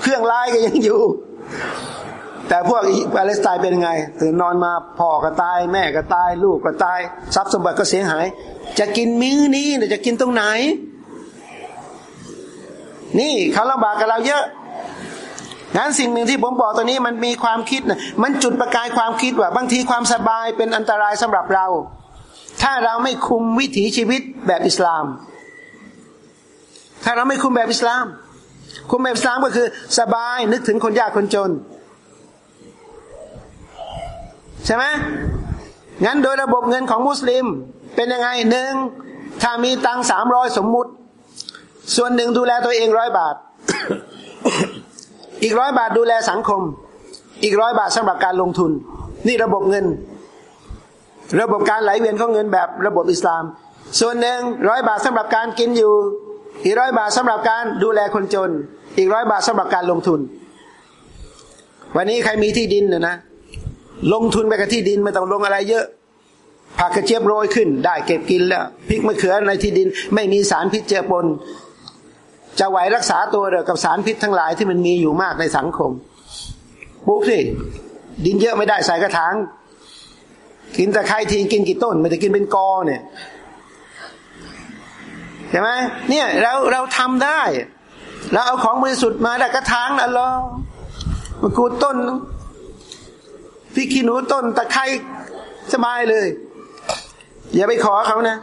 เครื่องไล่ก็ยังอยู่ แต่พวกปาเลสไตน์เป็นยังไง ตื่นนอนมาพ่อก็ตาย แม่ก็ตาย ลูกก็ตาย ทรัพย์สมบัติก็เสียหาย จะกินมื้อนี้จะกินตรงไหน นี่เขาลำบากกับเราเยอะ งั้นสิ่งหนึ่งที่ผมบอกตัวนี้มันมีความคิดนะมันจุดประกายความคิดว่าบางทีความสบายเป็นอันตรายสำหรับเรา ถ้าเราไม่คุมวิถีชีวิตแบบอิสลาม ถ้าเราไม่คุมแบบอิสลาม คุมแบบอิสลามก็คือสบายนึกถึงคนยากคนจน ใช่ไหมงั้นโดยระบบเงินของมุสลิมเป็นยังไงหนึ่งถ้ามีตังสามร้อยสมมุติ ส่วนหนึ่งดูแลตัวเองร้อยบาท อีกร้อยบาทดูแลสังคม อีกร้อยบาทสำหรับการลงทุน นี่ระบบเงิน ระบบการไหลเวียนของเงินแบบระบบอิสลาม ส่วนหนึ่งร้อยบาทสำหรับการกินอยู่ อีกร้อยบาทสำหรับการดูแลคนจน อีกร้อยบาทสำหรับการลงทุน วันนี้ใครมีที่ดินเนะนะ ลงทุนไปกับที่ดินไม่ต้องลงอะไรเยอะผักกระเจี๊ยบโรยขึ้น ได้เก็บกินแล้วพริกมะเขือในที่ดิน ไม่มีสารพิษเจือปน จะไหวรักษาตัวเดียวกับสารพิษทั้งหลายที่มันมีอยู่มากในสังคมปลูกสิดินเยอะไม่ได้ใส่กระถางกินตะไคร้ทีกินกี่ต้นไม่ได้กินเป็นกอเนี่ยใช่ไหมเนี่ยเราเราทำได้ เราเอาของบริสุทธิ์มาได้กระถางนะรอมากูต้นพี่ขี้หนูต้นตะไคร้สบายเลย อย่าไปขอเขานะ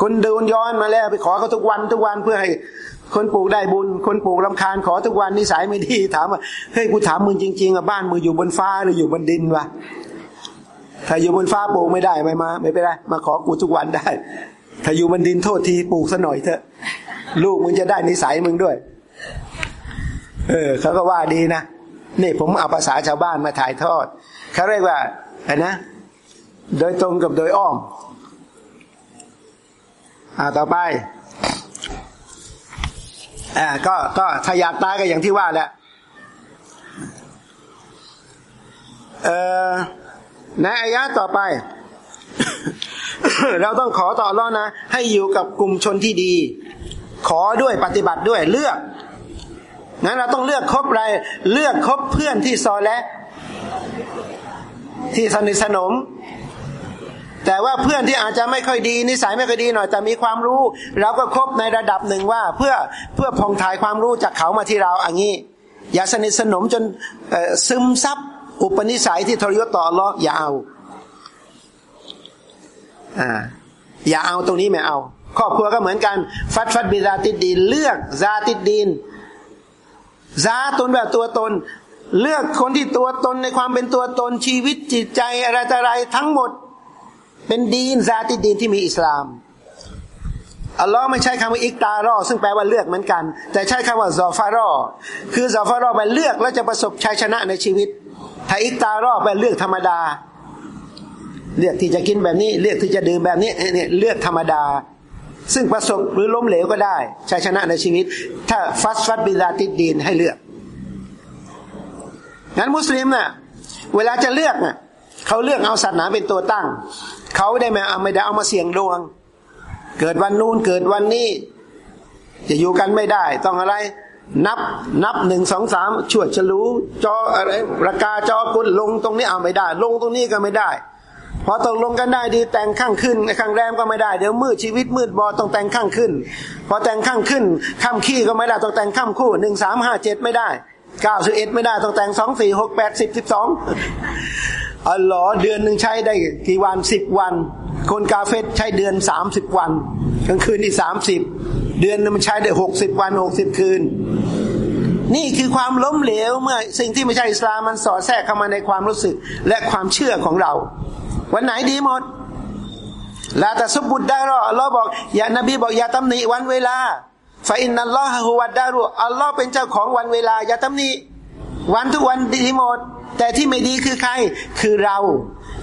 คนเดินย้อนมาแล้วไปขอเขาทุกวันทุกวันเพื่อให้ คนปลูกได้บุญ คนปลูกลำคาญขอทุกวันนิสัยไม่ดีถามว่าเฮ้ยกูถามมึงจริงๆอะบ้านมึงอยู่บนฟ้าหรืออยู่บนดินวะถ้าอยู่บนฟ้าปลูกไม่ได้ไม่มา ไม่เป็นไรมาขอกูทุกวันได้ ถ้าอยู่บนดินโทษทีปลูกซะหน่อยเถอะ ลูกมึงจะได้นิสัยมึงด้วย เออเขาก็ว่าดีนะนี่ผมเอาภาษาชาวบ้านมาถ่ายทอดเขาเรียกว่าอะนะ โดยตรงกับโดยอ้อมอ่าต่อไป อ่าก็ก็ถ้าอยากตายก็อย่างที่ว่าแหละเอ่อในอายะต่อไป เราต้องขอต่อรอนะ ให้อยู่กับกลุ่มชนที่ดี ขอด้วยปฏิบัติด้วยเลือกงั้นเราต้องเลือกคบอะไรเลือกคบเพื่อนที่ซอและ ที่สนิทสนม แต่ว่าเพื่อนที่อาจจะไม่ค่อยดีนิสัยไม่ค่อยดีหน่อยแต่มีความรู้เราก็ครบในระดับหนึ่งว่าเพื่อเพื่อพองถ่ายความรู้จากเขามาที่เราอันนี้ อย่าสนิทสนมจนซึมซับอุปนิสัยที่ทรยศต่อรออย่าเอาอ่าอย่าเอาตรงนี้ไม่เอา ครอบครัวก็เหมือนกัน ฟัดฟัดบิดาติดดีนเลือกซาติดดีนซาตนแบบตัวตน เลือกคนที่ตัวตนในความเป็นตัวตนชีวิตจิตใจอะไรอะไรทั้งหมด เป็นดีนซาติดีนที่มีอิสลามอัลลอฮ์ไม่ใช้คำว่าอิกตารอ ซึ่งแปลว่าเลือกเหมือนกัน แต่ใช้คำว่าซอฟารอ คือซอฟารอแปลเลือกแล้วจะประสบชัยชนะในชีวิตถ้าอิกตารอแปลเลือกธรรมดา เลือกที่จะกินแบบนี้ เลือกที่จะดื่มแบบนี้เนี่ยเลือกธรรมดา ซึ่งประสบหรือล้มเหลวก็ได้ชัยชนะในชีวิต ถ้าฟัสฟัดบิลาติดดีนให้เลือกงั้นมุสลิมน่ะเวลาจะเลือกน่ะเขาเลือกเอาศาสนาเป็นตัวตั้ง เขาได้มาเอาไม่ได้เอามาเสี่ยงดวง เกิดวันนู้นเกิดวันนี้ จะอยู่กันไม่ได้ ต้องอะไร นับนับหนึ่งสองสามชวดฉลูจออะไรประกาจอกุลลงตรงนี้เอาไม่ได้ ลงตรงนี้ก็ไม่ได้พอตกลงกันได้ดีแต่งข้างขึ้นข้างแรมก็ไม่ได้เดี๋ยวมืดชีวิตมืดบอต้องแต่งข้างขึ้น พอแต่งข้างขึ้นข้ามขี้ก็ไม่ได้ต้องแต่งข้ามคู่หนึ่งสามห้าเจ็ดไม่ได้เก้าสิบเอ็ดไม่ได้ต้องแต่งสองสี่หกแปดสิบสิบสอง อ๋อหรอเดือนหนึ่งใช้ได้กี่วันสิบวัน คนกาเฟสใช้เดือนสามสิบวันกลางคืนนี่สามสิบเดือนมันใช้ได้หกสิบวันหกสิบคืน นี่คือความล้มเหลวเมื่อ สิ่งที่ไม่ใช่อิสลามมันสอดแทรกเข้ามาในความรู้สึกและความเชื่อของเรา วันไหนดีหมดลาแต่สบุดได้หรออัลลอฮ์บอกอย่านบีบอกอย่าตำหนิวันเวลาฟาอินนัลลอฮฺฮุวัดดารุอัลลอฮ์เป็นเจ้าของวันเวลาอย่าตำหนิ วันทุกวันดีหมด แต่ที่ไม่ดีคือใคร คือเรา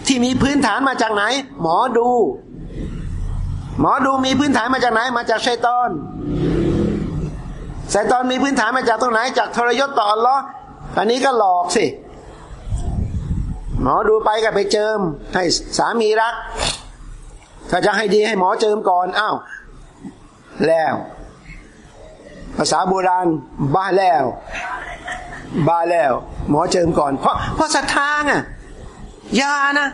ที่มีพื้นฐานมาจากไหน หมอดู หมอดูมีพื้นฐานมาจากไหน มาจากชัยตอนชัยตอนมีพื้นฐานมาจากตรงไหน จากทรยศต่ออัลลอฮ์อันนี้ก็หลอกสิ หมอดูไปก็ไปเจิม ให้สามีรัก ถ้าจะให้ดีให้หมอเจิมก่อนอ้าวแล้ว ภาษาโบราณบ้าแล้ว บ้าแล้ว หมอเจิมก่อน เพราะเพราะศรัทธาไงยานะ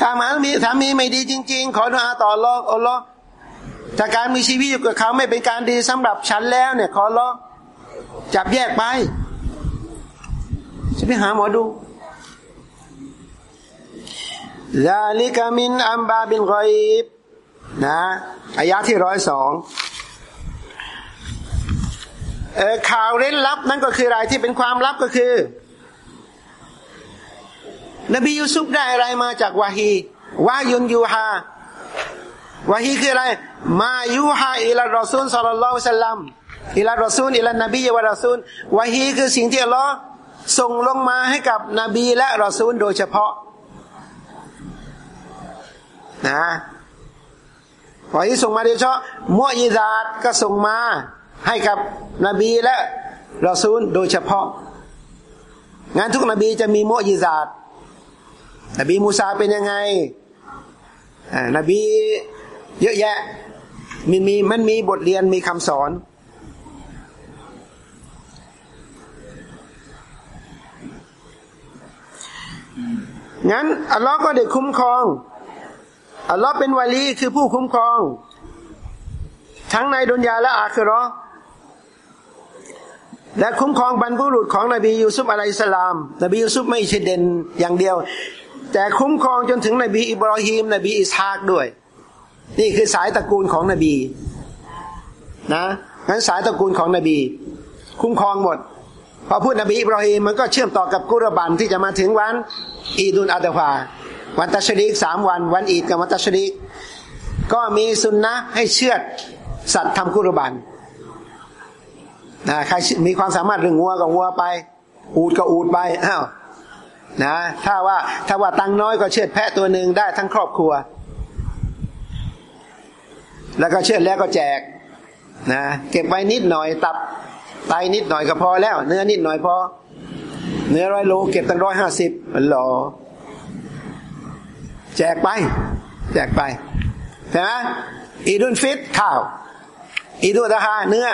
ถ้ามามีถ้ามีไม่ดีจริง ๆ ขอดุอาต่อรออัลลอฮ์จาการมีชีวิตอยู่กับเขาไม่เป็นการดีสำหรับฉันแล้วเนี่ย ขอรอจับแยกไปจะไปหาหมอดูลาลิกามินอัมบาบินกอยบนะอายะที่ร้อยสอง ข่าวเร้นลับนั่นก็คืออะไรที่เป็นความลับก็คือ นบียูซุฟได้อะไรมาจากวาฮีวายุนยูฮาวาฮีคืออะไร มายูฮาอิลารอซูลสัลลัลลอฮุซัลลัมอิลารอซูลอิลานบีวะรอซูลวาฮีคือสิ่งที่อัลลอฮ์ส่งลงมาให้กับนบีและรอซูลโดยเฉพาะนะพอที่ส่งมาโดยเฉพาะมุอิซาดก็ส่งมา ให้กับนบีและรอซูลโดยเฉพาะ งานทุกนบีจะมีมุอิซาดนบีมูซาเป็นยังไงนบีเยอะแยะมันมีมันมีบทเรียนมีคำสอน งั้นอัลลอฮ์ก็ได้คุ้มครอง อัลลอฮ์เป็นวาลีคือผู้คุ้มครอง ทั้งในดุนยาและอาคือรอ และคุ้มครองบรรพุรุษของนบียูซุฟอะลัยสลาม นบียูซุฟไม่ใช่เด่นอย่างเดียว แต่คุ้มครองจนถึงนบีอิบรอฮีม นบีอิสฮากด้วย นี่คือสายตระกูลของนบีนะงั้นสายตระกูลของนบี คุ้มครองหมด พอพูดนบีอิบรอฮีมมันก็เชื่อมต่อกับกุรบันที่จะมาถึงวัน อีดุลอาดฮาวันตัชรีกสามวัน วันอีดกับวันตัชรีกก็มีสุนนะให้เชื่อสัตว์ทำกุรบัน นะใครมีความสามารถเรื่องงัวก็งัวไป อูดก็อูดไปอ้าวนะถ้าว่าถ้าว่าตังน้อยก็เชือดแพะตัวหนึ่งได้ทั้งครอบครัว แล้วก็เชือดแล้วก็แจกนะเก็บไว้นิดหน่อยตับไตนิดหน่อยก็พอแล้ว เนื้อนิดหน่อยพอเนื้อร้อยโลเก็บตั้งร้อยห้าสิบมันหล่อแจกไป แจกไปใช่ไหมอีดุนฟิตข้าว อีดุนตะฮาเนื้อ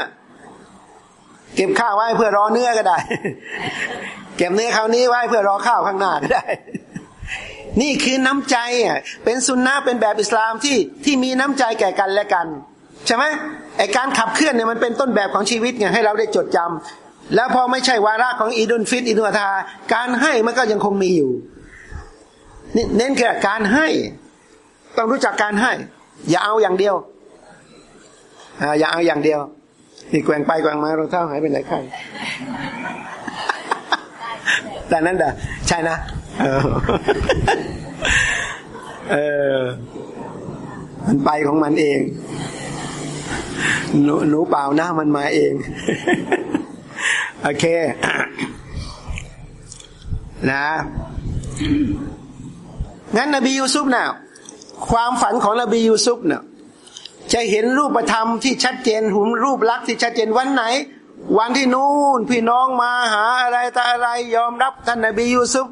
เก็บข้าวไว้เพื่อรอเนื้อก็ได้ เก็บเนื้อคราวนี้ไว้เพื่อรอข้าวข้างหน้าก็ได้ นี่คือน้ำใจอะเป็นสุนนะเป็นแบบอิสลามที่ที่มีน้ำใจแก่กันและกัน ใช่ไหมไอการขับเคลื่อนเนี่ยมันเป็นต้นแบบของชีวิตไงให้เราได้จดจำแล้วพอไม่ใช่วาระของอีดุนฟิตอีดุนทา การให้มันก็ยังคงมีอยู่เน้นแค่การให้ ต้องรู้จักการให้ อย่าเอาอย่างเดียวอ่าอย่าเอาอย่างเดียว นี่แกว่งไปแกว่งมารองเท้าหายไปไหนข้างแต่นั้นเด้อใช่นะเออเออ มันไปของมันเอง หนูหนูเปล่านะมันมาเอง โอเค นะ งั้นนบียูซุปนะ่ะความฝันของนบียูซุปเนะ่ะ จะเห็นรูปธรรมที่ชัดเจนหุ่นรูปลักษณ์ที่ชัดเจนวันไหน วันที่นู่นพี่น้องมาหาอะไรแต่อะไรยอมรับท่านนบียูซุฟ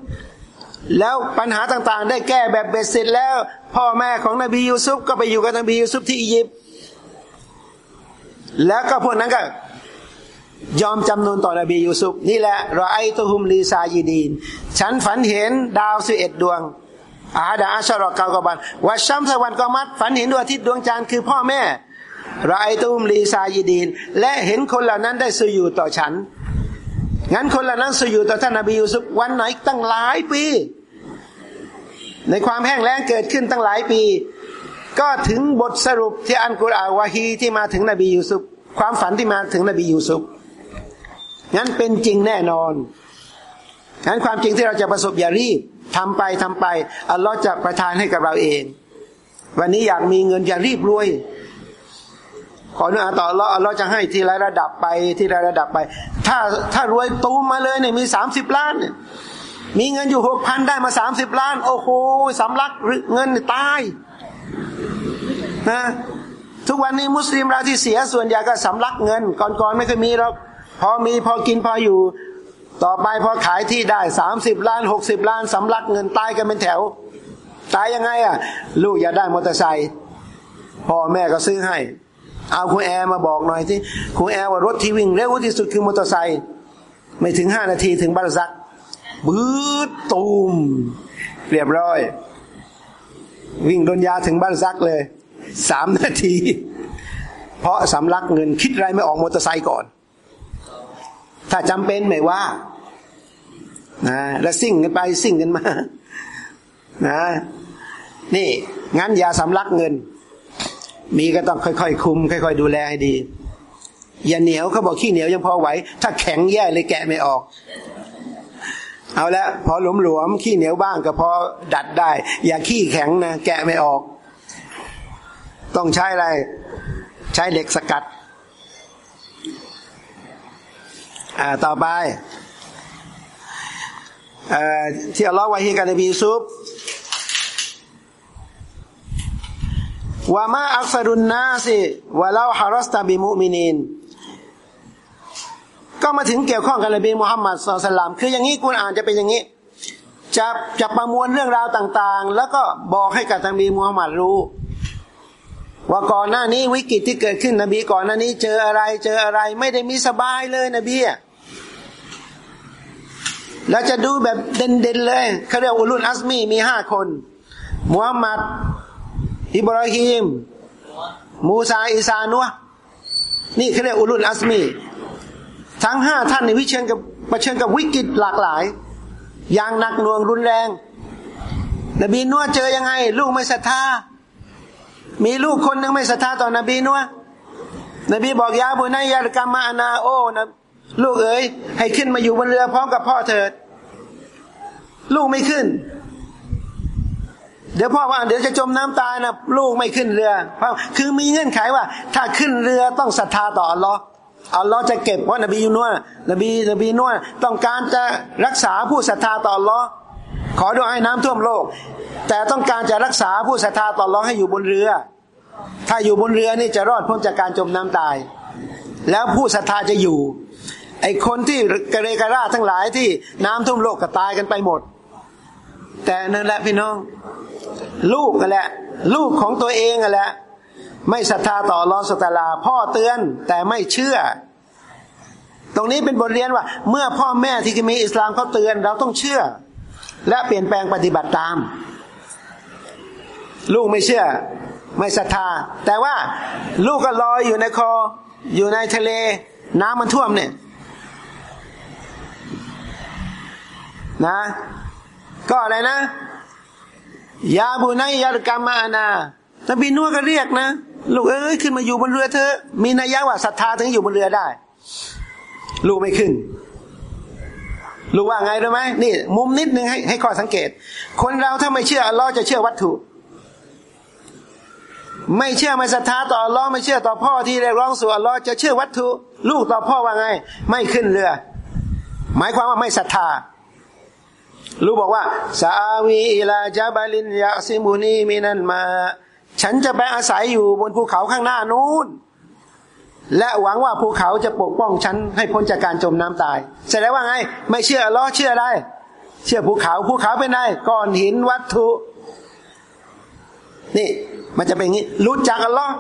แล้วปัญหาต่างๆ ได้แก้แบบเบ็ดเสร็จแล้ว พ่อแม่ของนบียูซุฟก็ไปอยู่กับนบียูซุฟที่อียิปต์แล้วก็พวกนั้นก็ยอมจำนวนต่อนบียูซุฟนี่แหละรอไอตุฮุมลีซายีดีน ฉันฝันเห็นดาวสิเอ็ดดวง อาดาอัชรอกากบันวัชัมสวรรค์กมัดฝันเห็นดวงอาทิตย์ดวงจันทร์คือพ่อแม่รไอตุมลีซายีดีน และเห็นคนเหล่านั้นได้สุยูต่อฉัน งั้นคนเหล่านั้นสุยูต่อท่านนบียูซุฟวันไหนตั้งหลายปี ในความแห้งแล้งเกิดขึ้นตั้งหลายปี ก็ถึงบทสรุปที่อันกุรอานวาฮีที่มาถึงนบียูซุฟความฝันที่มาถึงนบียูซุฟงั้นเป็นจริงแน่นอนงั้นความจริงที่เราจะประสบอย่ารีบ ทำไปทำไป อัลลอฮ์จะประทานให้กับเราเอง วันนี้อยากมีเงินอย่ารีบรวย ขอเนื้อต่ออัลลอฮ์อัลลอฮ์จะให้ทีละระดับไปทีละระดับไป ถ้าถ้ารวยตูมมาเลยเนี่ยมีสามสิบล้านเนี่ยมีเงินอยู่หกพันได้มาสามสิบล้าน โอ้โหสำลักเงินตายนะทุกวันนี้มุสลิมเราที่เสียส่วนใหญ่ก็สำลักเงิน ก่อนๆไม่เคยมีหรอกพอมีพอกินพออยู่ ต่อไปพอขายที่ได้สามสิบล้านหกสิบล้านสำลักเงินตายกันเป็นแถว ตายยังไงอะ ลูกอยากได้มอเตอร์ไซค์พ่อแม่ก็ซื้อให้ เอาคุณแอร์มาบอกหน่อยที่คุณแอร์ว่ารถที่วิ่งเร็วที่สุดคือมอเตอร์ไซค์ไม่ถึงห้านาทีถึงบัรซัคบืดตูมเรียบร้อย วิ่งดุนยาถึงบัรซัคเลยสามนาที เพราะสำลักเงินคิดไรไม่ออกมอเตอร์ไซค์ก่อน ถ้าจำเป็นไม่ว่า นะแล้วสิ่งกันไปสิ่งกันมานะนี่งั้นอย่าสำลักเงิน มีก็ต้องค่อยๆคุม ค่อย ๆ ดูแลให้ดี อย่าเหนียวเขาบอกขี้เหนียวยังพอไหว ถ้าแข็งแย่เลยแกะไม่ออก เอาละพอหลวมๆขี้เหนียวบ้างก็พอดัดได้ อย่าขี้แข็งนะแกะไม่ออก ต้องใช้อะไร ใช้เหล็กสกัด อ่าต่อไป ที่อัลลอฮ์วะฮีกันนบีซุบว่ามาอักษรุนนาสิวะลาฮารอสตาบิมุมินินก็มาถึงเกี่ยวข้องกับนบีมุฮัมมัดสุลตัลามคืออย่างนี้คุณอ่านจะเป็นอย่างนี้ จะจะประมวลเรื่องราวต่างๆ แล้วก็บอกให้กับนบีมุฮัมมัดรู้ ว่าก่อนหน้านี้วิกฤตที่เกิดขึ้นนบีก่อนหน้านี้เจออะไรเจออะไรไม่ได้มีสบายเลยนบีอะ เราจะดูแบบเด่นๆเลยเขาเรียกอุลุนอัสมีมีห้าคนมุฮัมมัด อิบราฮิมมูซาอิซานัวนี่เขาเรียกอุลุนอัสมี ทั้งห้าท่านในวิเชิญกับประชิญกับวิกฤตหลากหลาย อย่างหนักหน่วงรุนแรง นบีนัวเจอยังไง ลูกไม่ศรัทธา มีลูกคนนึงไม่ศรัทธาต่อนบีนัวนบีบอกยาบุนายยากรรมานาโอนะ ลูกเอ๋ยให้ขึ้นมาอยู่บนเรือพร้อมกับพ่อเถิด ลูกไม่ขึ้น เดี๋ยวพ่อว่า เดี๋ยวจะจมน้ำตายนะลูกไม่ขึ้นเรือเพราะคือมีเงื่อนไขว่า ถ้าขึ้นเรือต้องศรัทธาต่ออัลลอฮ์อัลลอฮ์จะเก็บว่านบียูนัวนบีนบีนัวต้องการจะรักษาผู้ศรัทธาต่ออัลลอฮ์ขอดูให้น้ำท่วมโลก แต่ต้องการจะรักษาผู้ศรัทธาต่ออัลลอฮ์ให้อยู่บนเรือ ถ้าอยู่บนเรือนี่จะรอดพ้นจากการจมน้ำตาย แล้วผู้ศรัทธาจะอยู่ ไอคนที่กระเรกระราทั้งหลายที่น้ำท่วมโลกก็ตายกันไปหมด แต่นั่นแหละพี่น้อง ลูกกันแหละ ลูกของตัวเองกันแหละ ไม่ศรัทธาต่อรอสตาลา พ่อเตือนแต่ไม่เชื่อ ตรงนี้เป็นบทเรียนว่า เมื่อพ่อแม่ที่มีอิสลามเขาเตือนเราต้องเชื่อ และเปลี่ยนแปลงปฏิบัติตาม ลูกไม่เชื่อ ไม่ศรัทธา แต่ว่าลูกก็ลอยอยู่ในคอ อยู่ในทะเล น้ำมันท่วมเนี่ย นะ ก็อะไรนะ ยาบุนัยยารกรรมานาตบีนัวก็เรียกนะ ลูกเอ้ยขึ้นมาอยู่บนเรือเธอมีนัยยะว่าศรัทธาถึงอยู่บนเรือได้ ลูกไม่ขึ้น ลูกว่าไงรู้ไหมนี่ มุมนิดนึงให้ให้ข้อสังเกต คนเราถ้าไม่เชื่ออัลลอฮ์จะเชื่อวัตถุ ไม่เชื่อไม่ศรัทธาต่ออัลลอฮ์ไม่เชื่อต่อพ่อที่เรียกร้องสู่อัลลอฮ์จะเชื่อวัตถุ ลูกต่อพ่อว่าไง ไม่ขึ้นเรือ หมายความว่าไม่ศรัทธา รู้บอกว่าซาวีอิลาจาบาลินยาซิมูนีมินันมา ฉันจะไปอาศัยอยู่บนภูเขาข้างหน้านู้นและหวังว่าภูเขาจะปกป้องฉันให้พ้นจากการจมน้ำตายแสดงว่าไง ไม่เชื่อล้อเชื่ออะไร เชื่อภูเขาภูเขาเป็นไงก้อนหินวัตถุ นี่ มันจะเป็นอย่างนี้ รู้จักอัลลอฮ์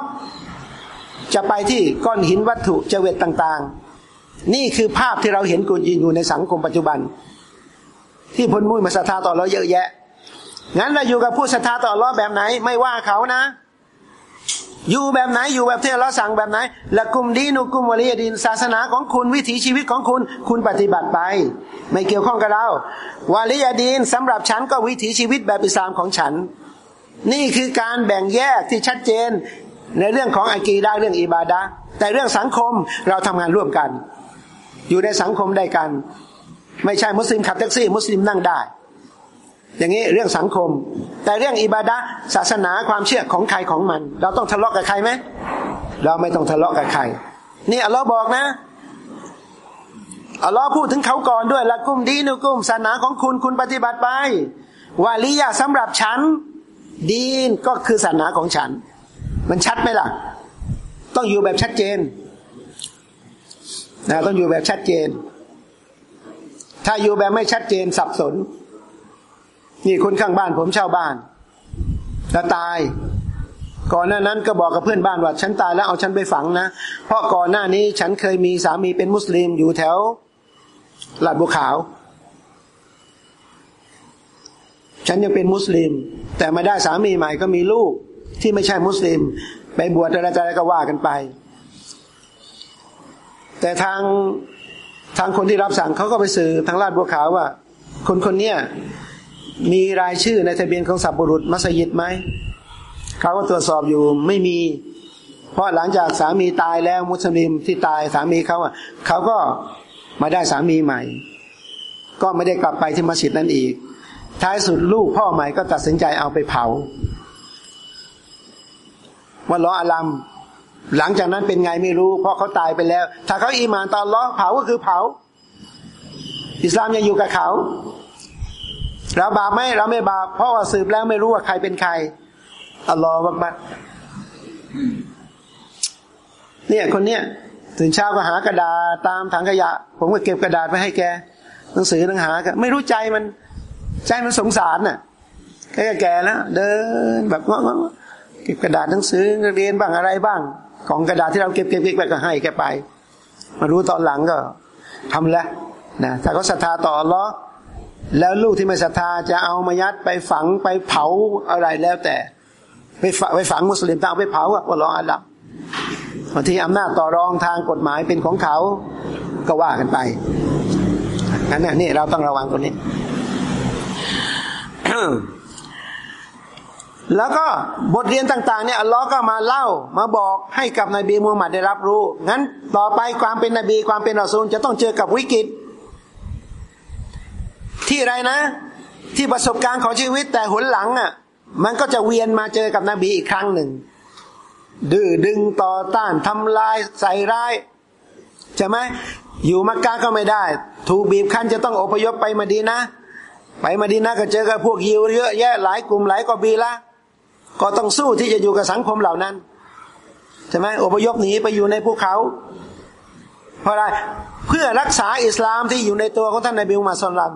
จะไปที่ก้อนหินวัตถุเจเวตต่าง ๆ นี่คือภาพที่เราเห็นกูอยู่ในสังคมปัจจุบัน ที่พลมุ้ยมาศรัทธาต่อเราเยอะแยะ งั้นเราอยู่กับผู้ศรัทธาต่อเรอแบบไหน ไม่ว่าเขานะ อยู่แบบไหนอยู่แบบที่เราสั่งแบบไหนละกุมดีนุกุมวลียดินศาสนาของคุณวิถีชีวิตของคุณ คุณปฏิบัติไป ไม่เกี่ยวข้องกับเราวาลียดินสำหรับฉันก็วิถีชีวิตแบบอิสลามของฉัน นี่คือการแบ่งแยกที่ชัดเจนในเรื่องของอากีดาเรื่องอิบาดะแต่เรื่องสังคมเราทำงานร่วมกัน อยู่ในสังคมได้กัน ไม่ใช่มุสลิมขับแท็กซี่ มุสลิมนั่งได้ อย่างนี้เรื่องสังคม แต่เรื่องอิบาดะศาสนาความเชื่อของใครของมัน เราต้องทะเลาะกับใครไหมเราไม่ต้องทะเลาะกับใคร นี่อัลลอฮ์บอกนะอัลลอฮ์พูดถึงเขาก่อนด้วยละกุมดีนุกุมศาสนาของคุณคุณปฏิบัติไปวาลียะสำหรับฉัน ดีนก็คือศาสนาของฉัน มันชัดไหมล่ะ ต้องอยู่แบบชัดเจนนะต้องอยู่แบบชัดเจน ถ้าอยู่แบบไม่ชัดเจนสับสน นี่คนข้างบ้านผมเช่าบ้าน แล้วตาย ก่อนหน้านั้นก็บอกกับเพื่อนบ้านว่าฉันตายแล้วเอาฉันไปฝังนะ เพราะก่อนหน้านี้ฉันเคยมีสามีเป็นมุสลิมอยู่แถวลาดบัวขาว ฉันยังเป็นมุสลิม แต่ม่ได้สามีใหม่ก็มีลูกที่ไม่ใช่มุสลิม ไปบวชอะไรอะไรก็ว่ากันไป แต่ทาง ทางคนที่รับสั่งเขาก็ไปสื่อทางลาดบัวขาวว่า คนคนเนี้ยมีรายชื่อในทะเบียนของสับบุรุษมัสยิดไหมเขาก็ตรวจสอบอยู่ไม่มี เพราะหลังจากสามีตายแล้วมุสลิมที่ตายสามีเขาอะเขาก็มาได้สามีใหม่ ก็ไม่ได้กลับไปที่มัสยิดนั้นอีก ท้ายสุดลูกพ่อใหม่ก็ตัดสินใจเอาไปเผาว่าล้ออาลัม หลังจากนั้นเป็นไงไม่รู้ เพราะเขาตายไปแล้ว ถ้าเขาอีมานตอนล้อเผาก็คือเผา อิสลามยังอยู่กับเขา เราบาปไหมเราไม่บาปเพราะว่าสืบแล้วไม่รู้ว่าใครเป็นใครอัลลอฮฺบักบัดเนี่ยคนเนี้ยตื่นเช้าก็หากระดาษตามถังขยะ ผมก็เก็บกระดาษไปให้แกหนังสือหนังหากันไม่รู้ใจมัน ใจมันสงสารน่ะแกแก่แล้วเดินแบบงงเก็บกระดาษหนังสือเรียนบ้างอะไรบ้าง ของกระดาษที่เราเก็บเก็บเก็บไปก็ให้แกไป มารู้ตอนหลังก็ทำแล้วนะถ้าเขาศรัทธาต่อล้อแล้วลูกที่ไม่ศรัทธาจะเอามายัดไปฝังไปเผาอะไรแล้วแต่ ไปฝังไปฝังมุสลิมต้องไปเผาอะว่าล้ออัลลับางทีอำนาจต่อรองทางกฎหมายเป็นของเขาก็ว่ากันไปนั่นนี่เราต้องระวังตรงนี้ แล้วก็บทเรียนต่างๆเนี่ยอัลลอฮ์ก็มาเล่ามาบอกให้กับนบีมูฮัมมัดได้รับรู้ งั้นต่อไปความเป็นนบีความเป็นอัสูลจะต้องเจอกับวิกฤต ที่ไรนะ ที่ประสบการณ์ของชีวิตแต่หนหลังอะ มันก็จะเวียนมาเจอกับนบีอีกครั้งหนึ่ง ดื้อดึงต่อต้านทำลายใส่ร้ายใช่ไหมอยู่มักกะก็ไม่ได้ ถูกบีบคั้นจะต้องอพยพไปมาดีนะ ไปมาดีนะก็เจอกับพวกยิวเยอะแยะหลายกลุ่มหลายกบีละ ก็ต้องสู้ที่จะอยู่กับสังคมเหล่านั้นใช่ไหมอพยพหนีไปอยู่ในภูเขา เพราะอะไรเพื่อรักษาอิสลามที่อยู่ในตัวของท่านนบีอุมาสลัม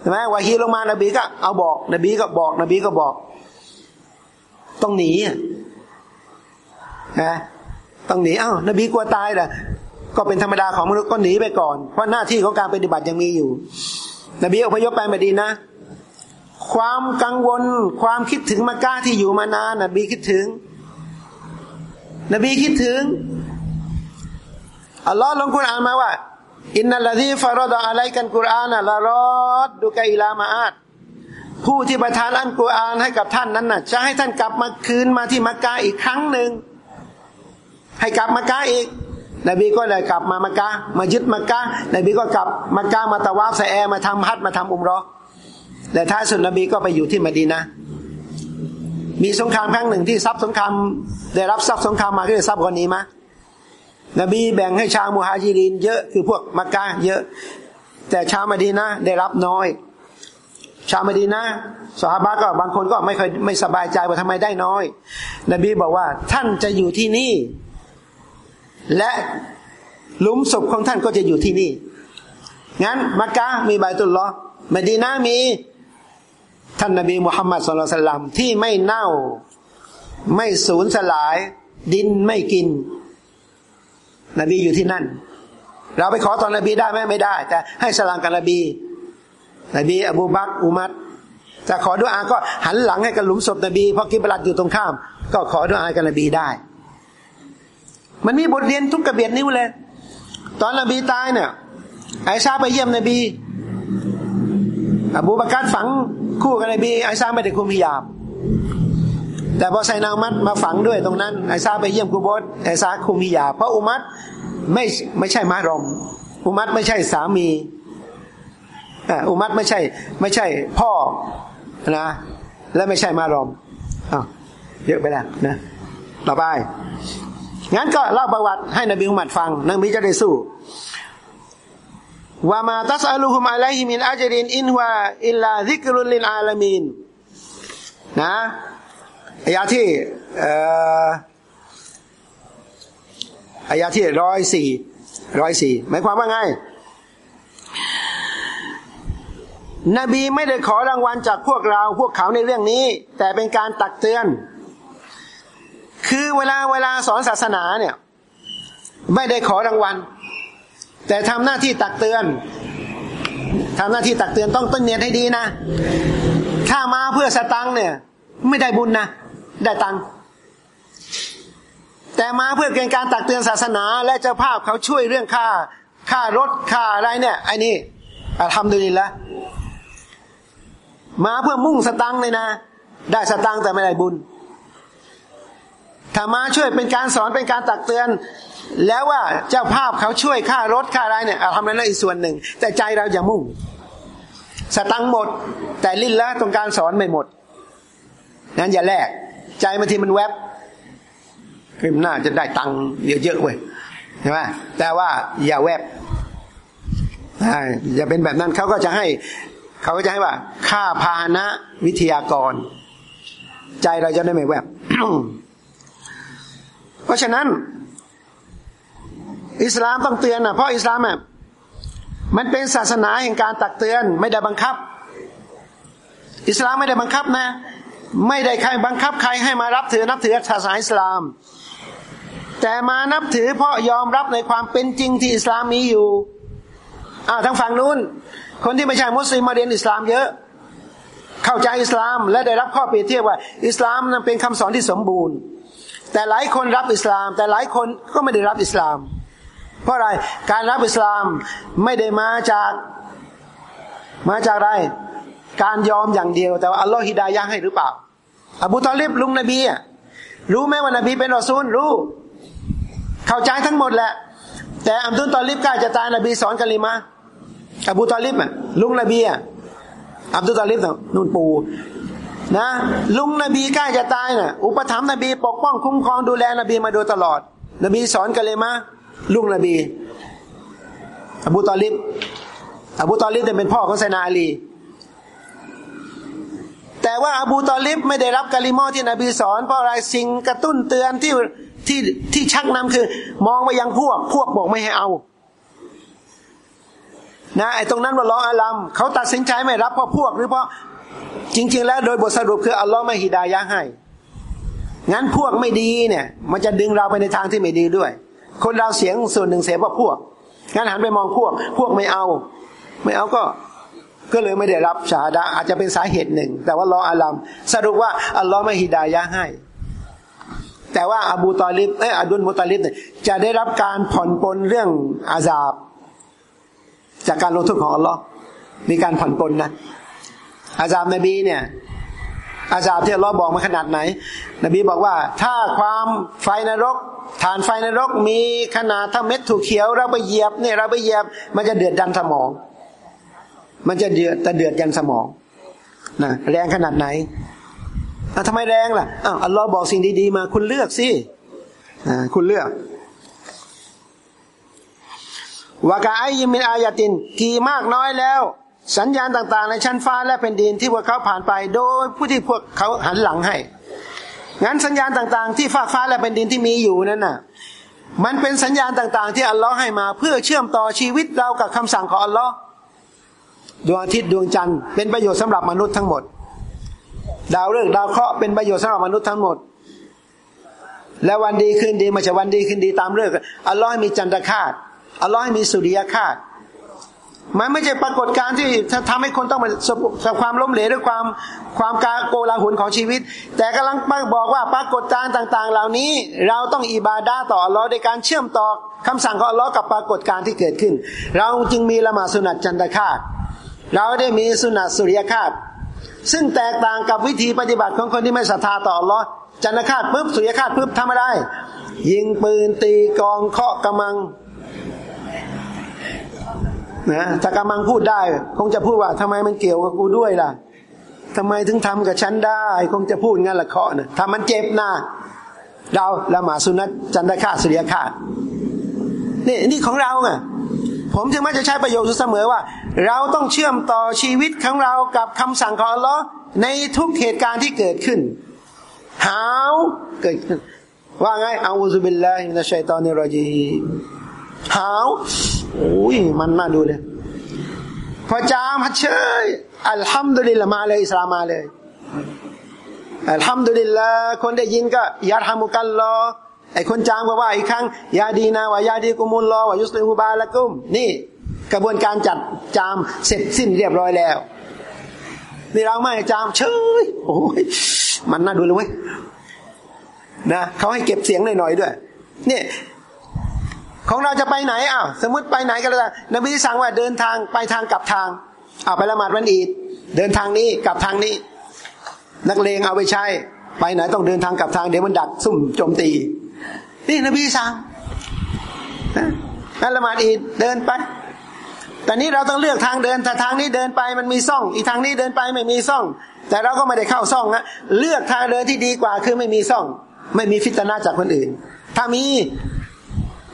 ใช่ไหมวาฮีลงมานบีก็เอาบอก นบีก็บอก นบีก็บอก ต้องหนีนะต้องหนีอ้าวนบีกลัวตายแหละก็เป็นธรรมดาของมนุษย์ก็หนีไปก่อน เพราะหน้าที่ของการปฏิบัติยังมีอยู่ นบีอพยพไปมาดีนะ ความกังวล ความคิดถึงมักกะที่อยู่มานานนบีคิดถึง นบีคิดถึงอัลลอฮ์ลงคุรานมาว่าอินนัลลดีฟารดอะไลกันกุรอานะละรอดดูกอิลามาอาดผู้ที่ประทานอันกุรอานให้กับท่านนั้นน่ะ จะให้ท่านกลับมาคืนมาที่มักกะอีกครั้งหนึ่งให้กลับมักกะอีก นบีก็เลยกลับมามักกะมายึดมักกะนบีก็กลับมักกะมาตะวาฟใส่แอมาทำฮัดมาทำอุมรอ แต่ท้ายสุดนบีก็ไปอยู่ที่มดีนะ มีสงครามครั้งหนึ่งที่ทรัพย์สงครามได้รับทรัพย์สงครามมาก็เลยทรัพย์คนนี้มานบีแบ่งให้ชาวมุฮัจิริน เยอะคือพวกมักกะเยอะ แต่ชาวมดีนะได้รับน้อย ชาวมดีนะสหบาก็บางคนก็ไม่เคยไม่สบายใจว่าทำไมได้น้อย นบีบอกว่าท่านจะอยู่ที่นี่ และหลุมศพของท่านก็จะอยู่ที่นี่ งั้นมักกะมีใบตุลลอมดีนามี ท่านนบีมุฮัมมัดสุลตัลลัมที่ไม่เน่า ไม่สูญสลาย ดินไม่กิน นบีอยู่ที่นั่น เราไปขอตอนนบีได้ไหมไม่ได้ แต่ให้สลามกับนบี นบี อบูบักอุมัดจะขอดุอาก็หันหลังให้กับหลุมศพนบีเพราะกิบลัดอยู่ตรงข้าม ก็ขอดุอากับนบีได้ มันมีบทเรียนทุกกระเบียดนิ้วเลย ตอนนบีตายเนี่ยไอซาไปเยี่ยมนบี อบูบักรฝังคู่กับนบีไอซาไม่ได้คุมพิยาบ แต่พอไซนามัดมาฝังด้วยตรงนั้น ไอซาไปเยี่ยมกูบดไอซาคุมพิยาเพราะอุมัดไม่ไม่ใช่มารอม อุมัดไม่ใช่สามีอุมัดไม่ใช่ ไม่ใช่พ่อนะ และไม่ใช่มารอมอ้าวเยอะไปแล้วนะต่อไปงั้นก็เล่าประวัติให้นบีอุมัดฟังนบีจะได้สู้ ว่ามาตัสอัลุฮุมอะลัยฮิมินอัจรินอินวาอิลลาซิกรุลลินอาลามีนนะอายาที่อายาที่ร้อยสี่ร้อยสี่หมายความว่าไง นบีไม่ได้ขอรางวัลจากพวกเราพวกเขาในเรื่องนี้ แต่เป็นการตักเตือน คือเวลาเวลาสอนศาสนาเนี่ย ไม่ได้ขอรางวัล แต่ทำหน้าที่ตักเตือนทำหน้าที่ตักเตือนต้องต้นเนียนให้ดีนะ ถ้ามาเพื่อสตังเนี่ย ไม่ได้บุญนะ ได้ตังแต่มาเพื่อเกินการตักเตือนศาสนา และเจ้าภาพเขาช่วยเรื่องค่า ค่ารถค่าอะไรเนี่ยไอ้นี่ทำดูดีแล้วมาเพื่อมุ่งสตังเลยนะ ได้สตังแต่ไม่ได้บุญถ้ามาช่วยเป็นการสอนเป็นการตักเตือน แล้วว่าเจ้าภาพเขาช่วยค่ารถค่าอะไรเนี่ยทำนั้นอีกส่วนหนึ่ง แต่ใจเราอย่ามุ่ง สตังหมด แต่ลิ้นละตรงการสอนไม่หมด นั้นอย่าแลกใจบางทีมันแวบคือน่าจะได้ตังค์เยอะๆเว้ยใช่ไหมแต่ว่าอย่าแวบอย่าเป็นแบบนั้นเขาก็จะให้เขาก็จะให้ว่า ค่าพาหนะวิทยากร ใจเราจะได้ไม่แวบเพราะฉะนั้น อิสลามต้องเตือนนะเพราะอิสลามอะมันเป็นศาสนาแห่งการตักเตือน ไม่ได้บังคับ อิสลามไม่ได้บังคับนะ ไม่ได้ใครบังคับใครให้มารับถือนับถือศาสนาอิสลาม แต่มานับถือเพราะยอมรับในความเป็นจริงที่อิสลามมีอยู่อ่าทางฝั่งนู้น คนที่ไม่ใช่มุสลิมมาเรียนอิสลามเยอะ เข้าใจอิสลามและได้รับข้อเปรียบเทียบว่า อิสลามนั้นเป็นคำสอนที่สมบูรณ์ แต่หลายคนรับอิสลาม แต่หลายคนก็ไม่ได้รับอิสลาม เพราะอะไรการรับอิสลามไม่ได้มาจากมาจากอะไร การยอมอย่างเดียว แต่ว่าอัลลอฮ์ฮิดายะให้หรือเปล่า อบูตอลิบลุงนบีรู้ไหมว่านบีเป็นรอซูลรู้ เข้าใจทั้งหมดแหละ แต่อับดุลตอลิบกล้าจะตายนบีสอนกะลิมาอบูตอลิบอะลุงนบีอะอับดุลตอลิบนุ่นปูนะลุงนบีใกล้จะตายน่ะ อุปถัมภ์นบีปกป้องคุ้มครองดูแลนบีมาโดยตลอด นบีสอนกะลิมา ลุงนบี อบูตอลิบอบูตอลิบเป็นพ่อของไซนาอาลี แต่ว่าอบูตอลิบไม่ได้รับกะลิมอที่นบีสอนเพราะอะไรสิ่งกระตุ้นเตือนที่ที่ที่ชักนำคือ มองไปยังพวก พวกบอกไม่ให้เอานะไอ้ตรงนั้นว่าล้ออาลัมเขาตัดสินใจไม่รับเพราะพวก หรือเพราะจริง ๆ แล้วโดยบทสรุปคืออัลลอฮ์ไม่ฮิดายะให้ งั้นพวกไม่ดีเนี่ย มันจะดึงเราไปในทางที่ไม่ดีด้วย คนเราเสียงส่วนหนึ่งเสียเพราะพวกงั้นหันไปมองพวก พวกไม่เอา ไม่เอาก็ ก็เลยไม่ได้รับชาดาอาจจะเป็นสาเหตุหนึ่ง แต่ว่าลออาลัมสรุปว่าอัลลอฮ์ไม่ฮิดายะให้ แต่ว่าอบูตอลิบเอออดุลมุตอลิบเนี่ยจะได้รับการผ่อนปลนเรื่องอาซาบ จากการลงโทษของอัลลอฮ์มีการผ่อนปลนนะอาซาบนบีเนี่ย อาซาบที่อัลลอบอกมาขนาดไหน นบีบอกว่า ถ้าความไฟนรก ฐานไฟนรกมีขนาดถ้าเม็ดถูกเขียวเราไปเหยียบเนี่ยเราไปเหยียบ มันจะเดือดดันสมอง มันจะเดือดแต่เดือดยันสมองนะแรงขนาดไหนอะทำไมแรงล่ะอ้าวอัลลอฮ์บอกสิ่งดีๆมาคุณเลือกสิอ่าคุณเลือกวากาไอยิมินอายาติน กี่มากน้อยแล้ว สัญญาณต่างๆ ในชั้นฟ้าและแผ่นดินที่พวกเขาผ่านไป โดยผู้ที่พวกเขาหันหลังให้งั้นสัญญาณต่างๆ ที่ฟ้าฟ้าและแผ่นดินที่มีอยู่นั้นน่ะ มันเป็นสัญญาณต่างๆ ที่อัลลอฮ์ให้มาเพื่อเชื่อมต่อชีวิตเรากับคำสั่งของอัลลอฮ์ดวงอาทิตย์ดวงจันทร์เป็นประโยชน์สำหรับมนุษย์ทั้งหมด ดาวฤกษ์ดาวเคราะห์เป็นประโยชน์สำหรับมนุษย์ทั้งหมด และวันดีคืนดีม่ใช่วันดีคืนดีตามเรื่องอัลลอฮ์ให้มีจันทรคาตอัลลอฮ์ให้มีสุริยคาต มันไม่ใช่ปรากฏการณ์ที่จะทำให้คนต้องมาสบสบความล้มเหลวด้วยความความกาโกลาหุนของชีวิต แต่กำลังบอกว่าปรากฏการณ์ต่าง ๆ เหล่านี้ เราต้องอิบาดาต่ออัลลอฮ์ในการเชื่อมต่อคำสั่งของอัลลอฮ์กับปรากฏการณ์ที่เกิดขึ้น เราจึงมีละหมาดสุนัตจันทคาตเราได้มีสุนัตสุริยคาตซึ่งแตกต่างกับวิธีปฏิบัติของคนที่ไม่ศรัทธาต่ออัลลอฮ์จันทคาตปุ๊บสุริยคาตปุ๊บทำอะไรยิงปืนตีกองเคาะกระมัง นะถ้ากำลังพูดได้คงจะพูดว่าทำไมมันเกี่ยวกับกูด้วยล่ะทำไมถึงทำกับฉันได้ คงจะพูดงั้นละเคาะนะถ้ามันเจ็บนะเราละหมาสุนัตจันทคาสุริยคานี่นี่ของเราไงผมจึงมักจะใช้ประโยคเสมอว่า เราต้องเชื่อมต่อชีวิตของเรากับคำสั่งของอัลลอฮ์ในทุกเหตุการณ์ที่เกิดขึ้นหาวเกิดขึ้นว่าไงأعوذ بالله من الشيطان الرجيمหาว โอ้ยมันน่าดูเลยพอจามัดเชย الحمد للهมาเลยอิสลามมาเลยالحمد للهคนได้ยินก็يرحمك اللهไอคนจามก็ว่าอีกครั้งยาดีนาวายาดีกุมุลลอวายุสลิฮูบาละกุม นี่ กระบวนการจัดจามเสร็จสิ้นเรียบร้อยแล้วนี่เราไม่จามเชยโอ้ยมันน่าดูเลยเว้ยนะเขาให้เก็บเสียงหน่อยๆด้วย เนี่ย ของเราจะไปไหนอ้าวสมมติไปไหนก็แล้วนบีสั่งว่าเดินทางไปทางกลับทางอ้าวไปละหมาดวันอีดเดินทางนี้กลับทางนี้ นักเลงเอาไปใช้ไปไหนต้องเดินทางกลับทางเดี๋ยวมันดักซุ่มโจมตี นี่นบีสั่งนั่นละหมาดอีดเดินไป แต่นี้เราต้องเลือกทางเดินถ้าทางนี้เดินไปมันมีซ่อง อีกทางนี้เดินไปไม่มีซ่อง แต่เราก็ไม่ได้เข้าซ่องนะเลือกทางเดินที่ดีกว่าคือไม่มีซ่อง ไม่มีฟิตนาจากคนอื่น ถ้ามี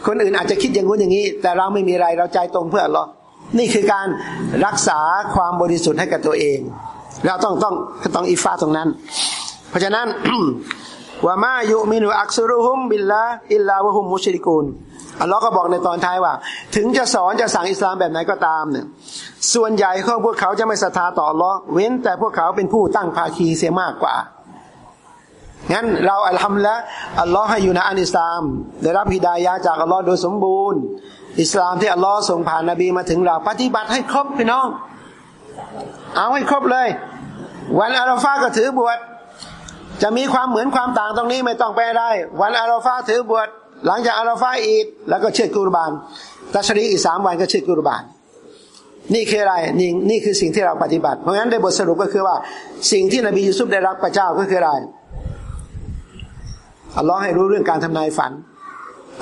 คนอื่นอาจจะคิดอย่างนู้นอย่างนี้ แต่เราไม่มีอะไรเราใจตรงเพื่อหรอนี่คือการรักษาความบริสุทธิ์ให้กับตัวเอง เราต้องต้องต้องอิฟาตรงนั้น เพราะฉะนั้นว่ามายุมินุอักซุรุฮุมบิลละอิลลาวะฮุมมุชริกูลอัลลอฮ์ก็บอกในตอนท้ายว่า ถึงจะสอนจะสั่งอิสลามแบบไหนก็ตามเนี่ยส่วนใหญ่ของพวกเขาจะไม่ศรัทธาต่ออัลลอฮ์เว้นแต่พวกเขาเป็นผู้ตั้งภาคีเสียมากกว่า งั้นเราอัลฮัมละอัลลอฮ์ให้อยู่ในอันอิสลาม ได้รับฮิดายะจากอัลลอฮ์โดยสมบูรณ์ อิสลามที่อัลลอฮ์ส่งผ่านนบีมาถึงเราปฏิบัติให้ครบพี่น้อง เอาให้ครบเลย วันอาราฟาก็ถือบวชจะมีความเหมือนความต่างตรงนี้ไม่ต้องไปได้ วันอาราฟาถือบวชหลังจากอาราฟาอีดแล้วก็เชื่อกุรบานตัชรีอีกสามวันก็เชื่อกุรบานนี่คืออะไรนี่นี่คือสิ่งที่เราปฏิบัติ เพราะงั้นในบทสรุปก็คือว่าสิ่งที่นบียูซุฟได้รับพระเจ้าก็คืออะไร อัลลอฮ์ให้รู้เรื่องการทำนายฝัน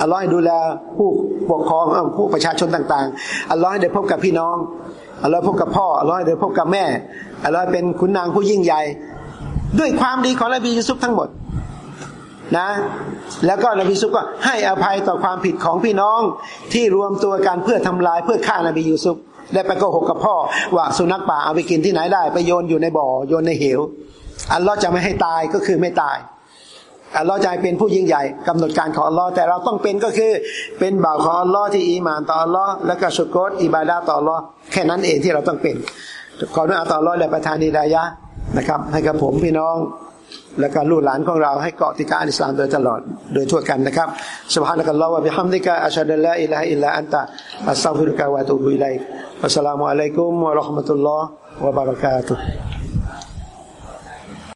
อัลลอฮ์ให้ดูแลผู้ปกครองผู้ประชาชนต่าง ๆอัลลอฮ์ให้ได้พบกับพี่น้องอัลลอฮ์พบกับพ่ออัลลอฮ์ให้ได้พบกับแม่อัลลอฮ์เป็นคุณนางผู้ยิ่งใหญ่ ด้วยความดีของนบียูซุฟทั้งหมดนะ แล้วก็นบียูซุฟก็ให้อภัยต่อความผิดของพี่น้องที่รวมตัวกันเพื่อทำลายเพื่อฆ่านบียูซุฟได้ไปโกหกกับพ่อว่าสุนัขป่าเอาไปกินที่ไหนได้ ไปโยนอยู่ในบ่อโยนในเหว อัลลอฮ์จะไม่ให้ตายก็คือไม่ตาย อัลลอฮ์จะเป็นผู้ยิ่งใหญ่กำหนดการของอัลลอฮ์แต่เราต้องเป็นก็คือ เป็นบ่าวของอัลลอฮ์ที่อีมานต่ออัลลอฮ์และก็ชุกรอิบาดาต่ออัลลอฮ์แค่นั้นเองที่เราต้องเป็นขอดุอาอ์ต่ออัลลอฮ์และประทานฮิดายะนะครับ ให้กับผมพี่น้อง และก็ลูกหลานของเราให้เกาะติดการอิสลามโดยตลอดโดยทั่วกันนะครับسبحانك اللهم وبحمدك أشهد أن لا إله إلا أنت أستغفرك وأتوب إليك السلام عليكم ورحمة اللهวะบะเราะกาตุฮ์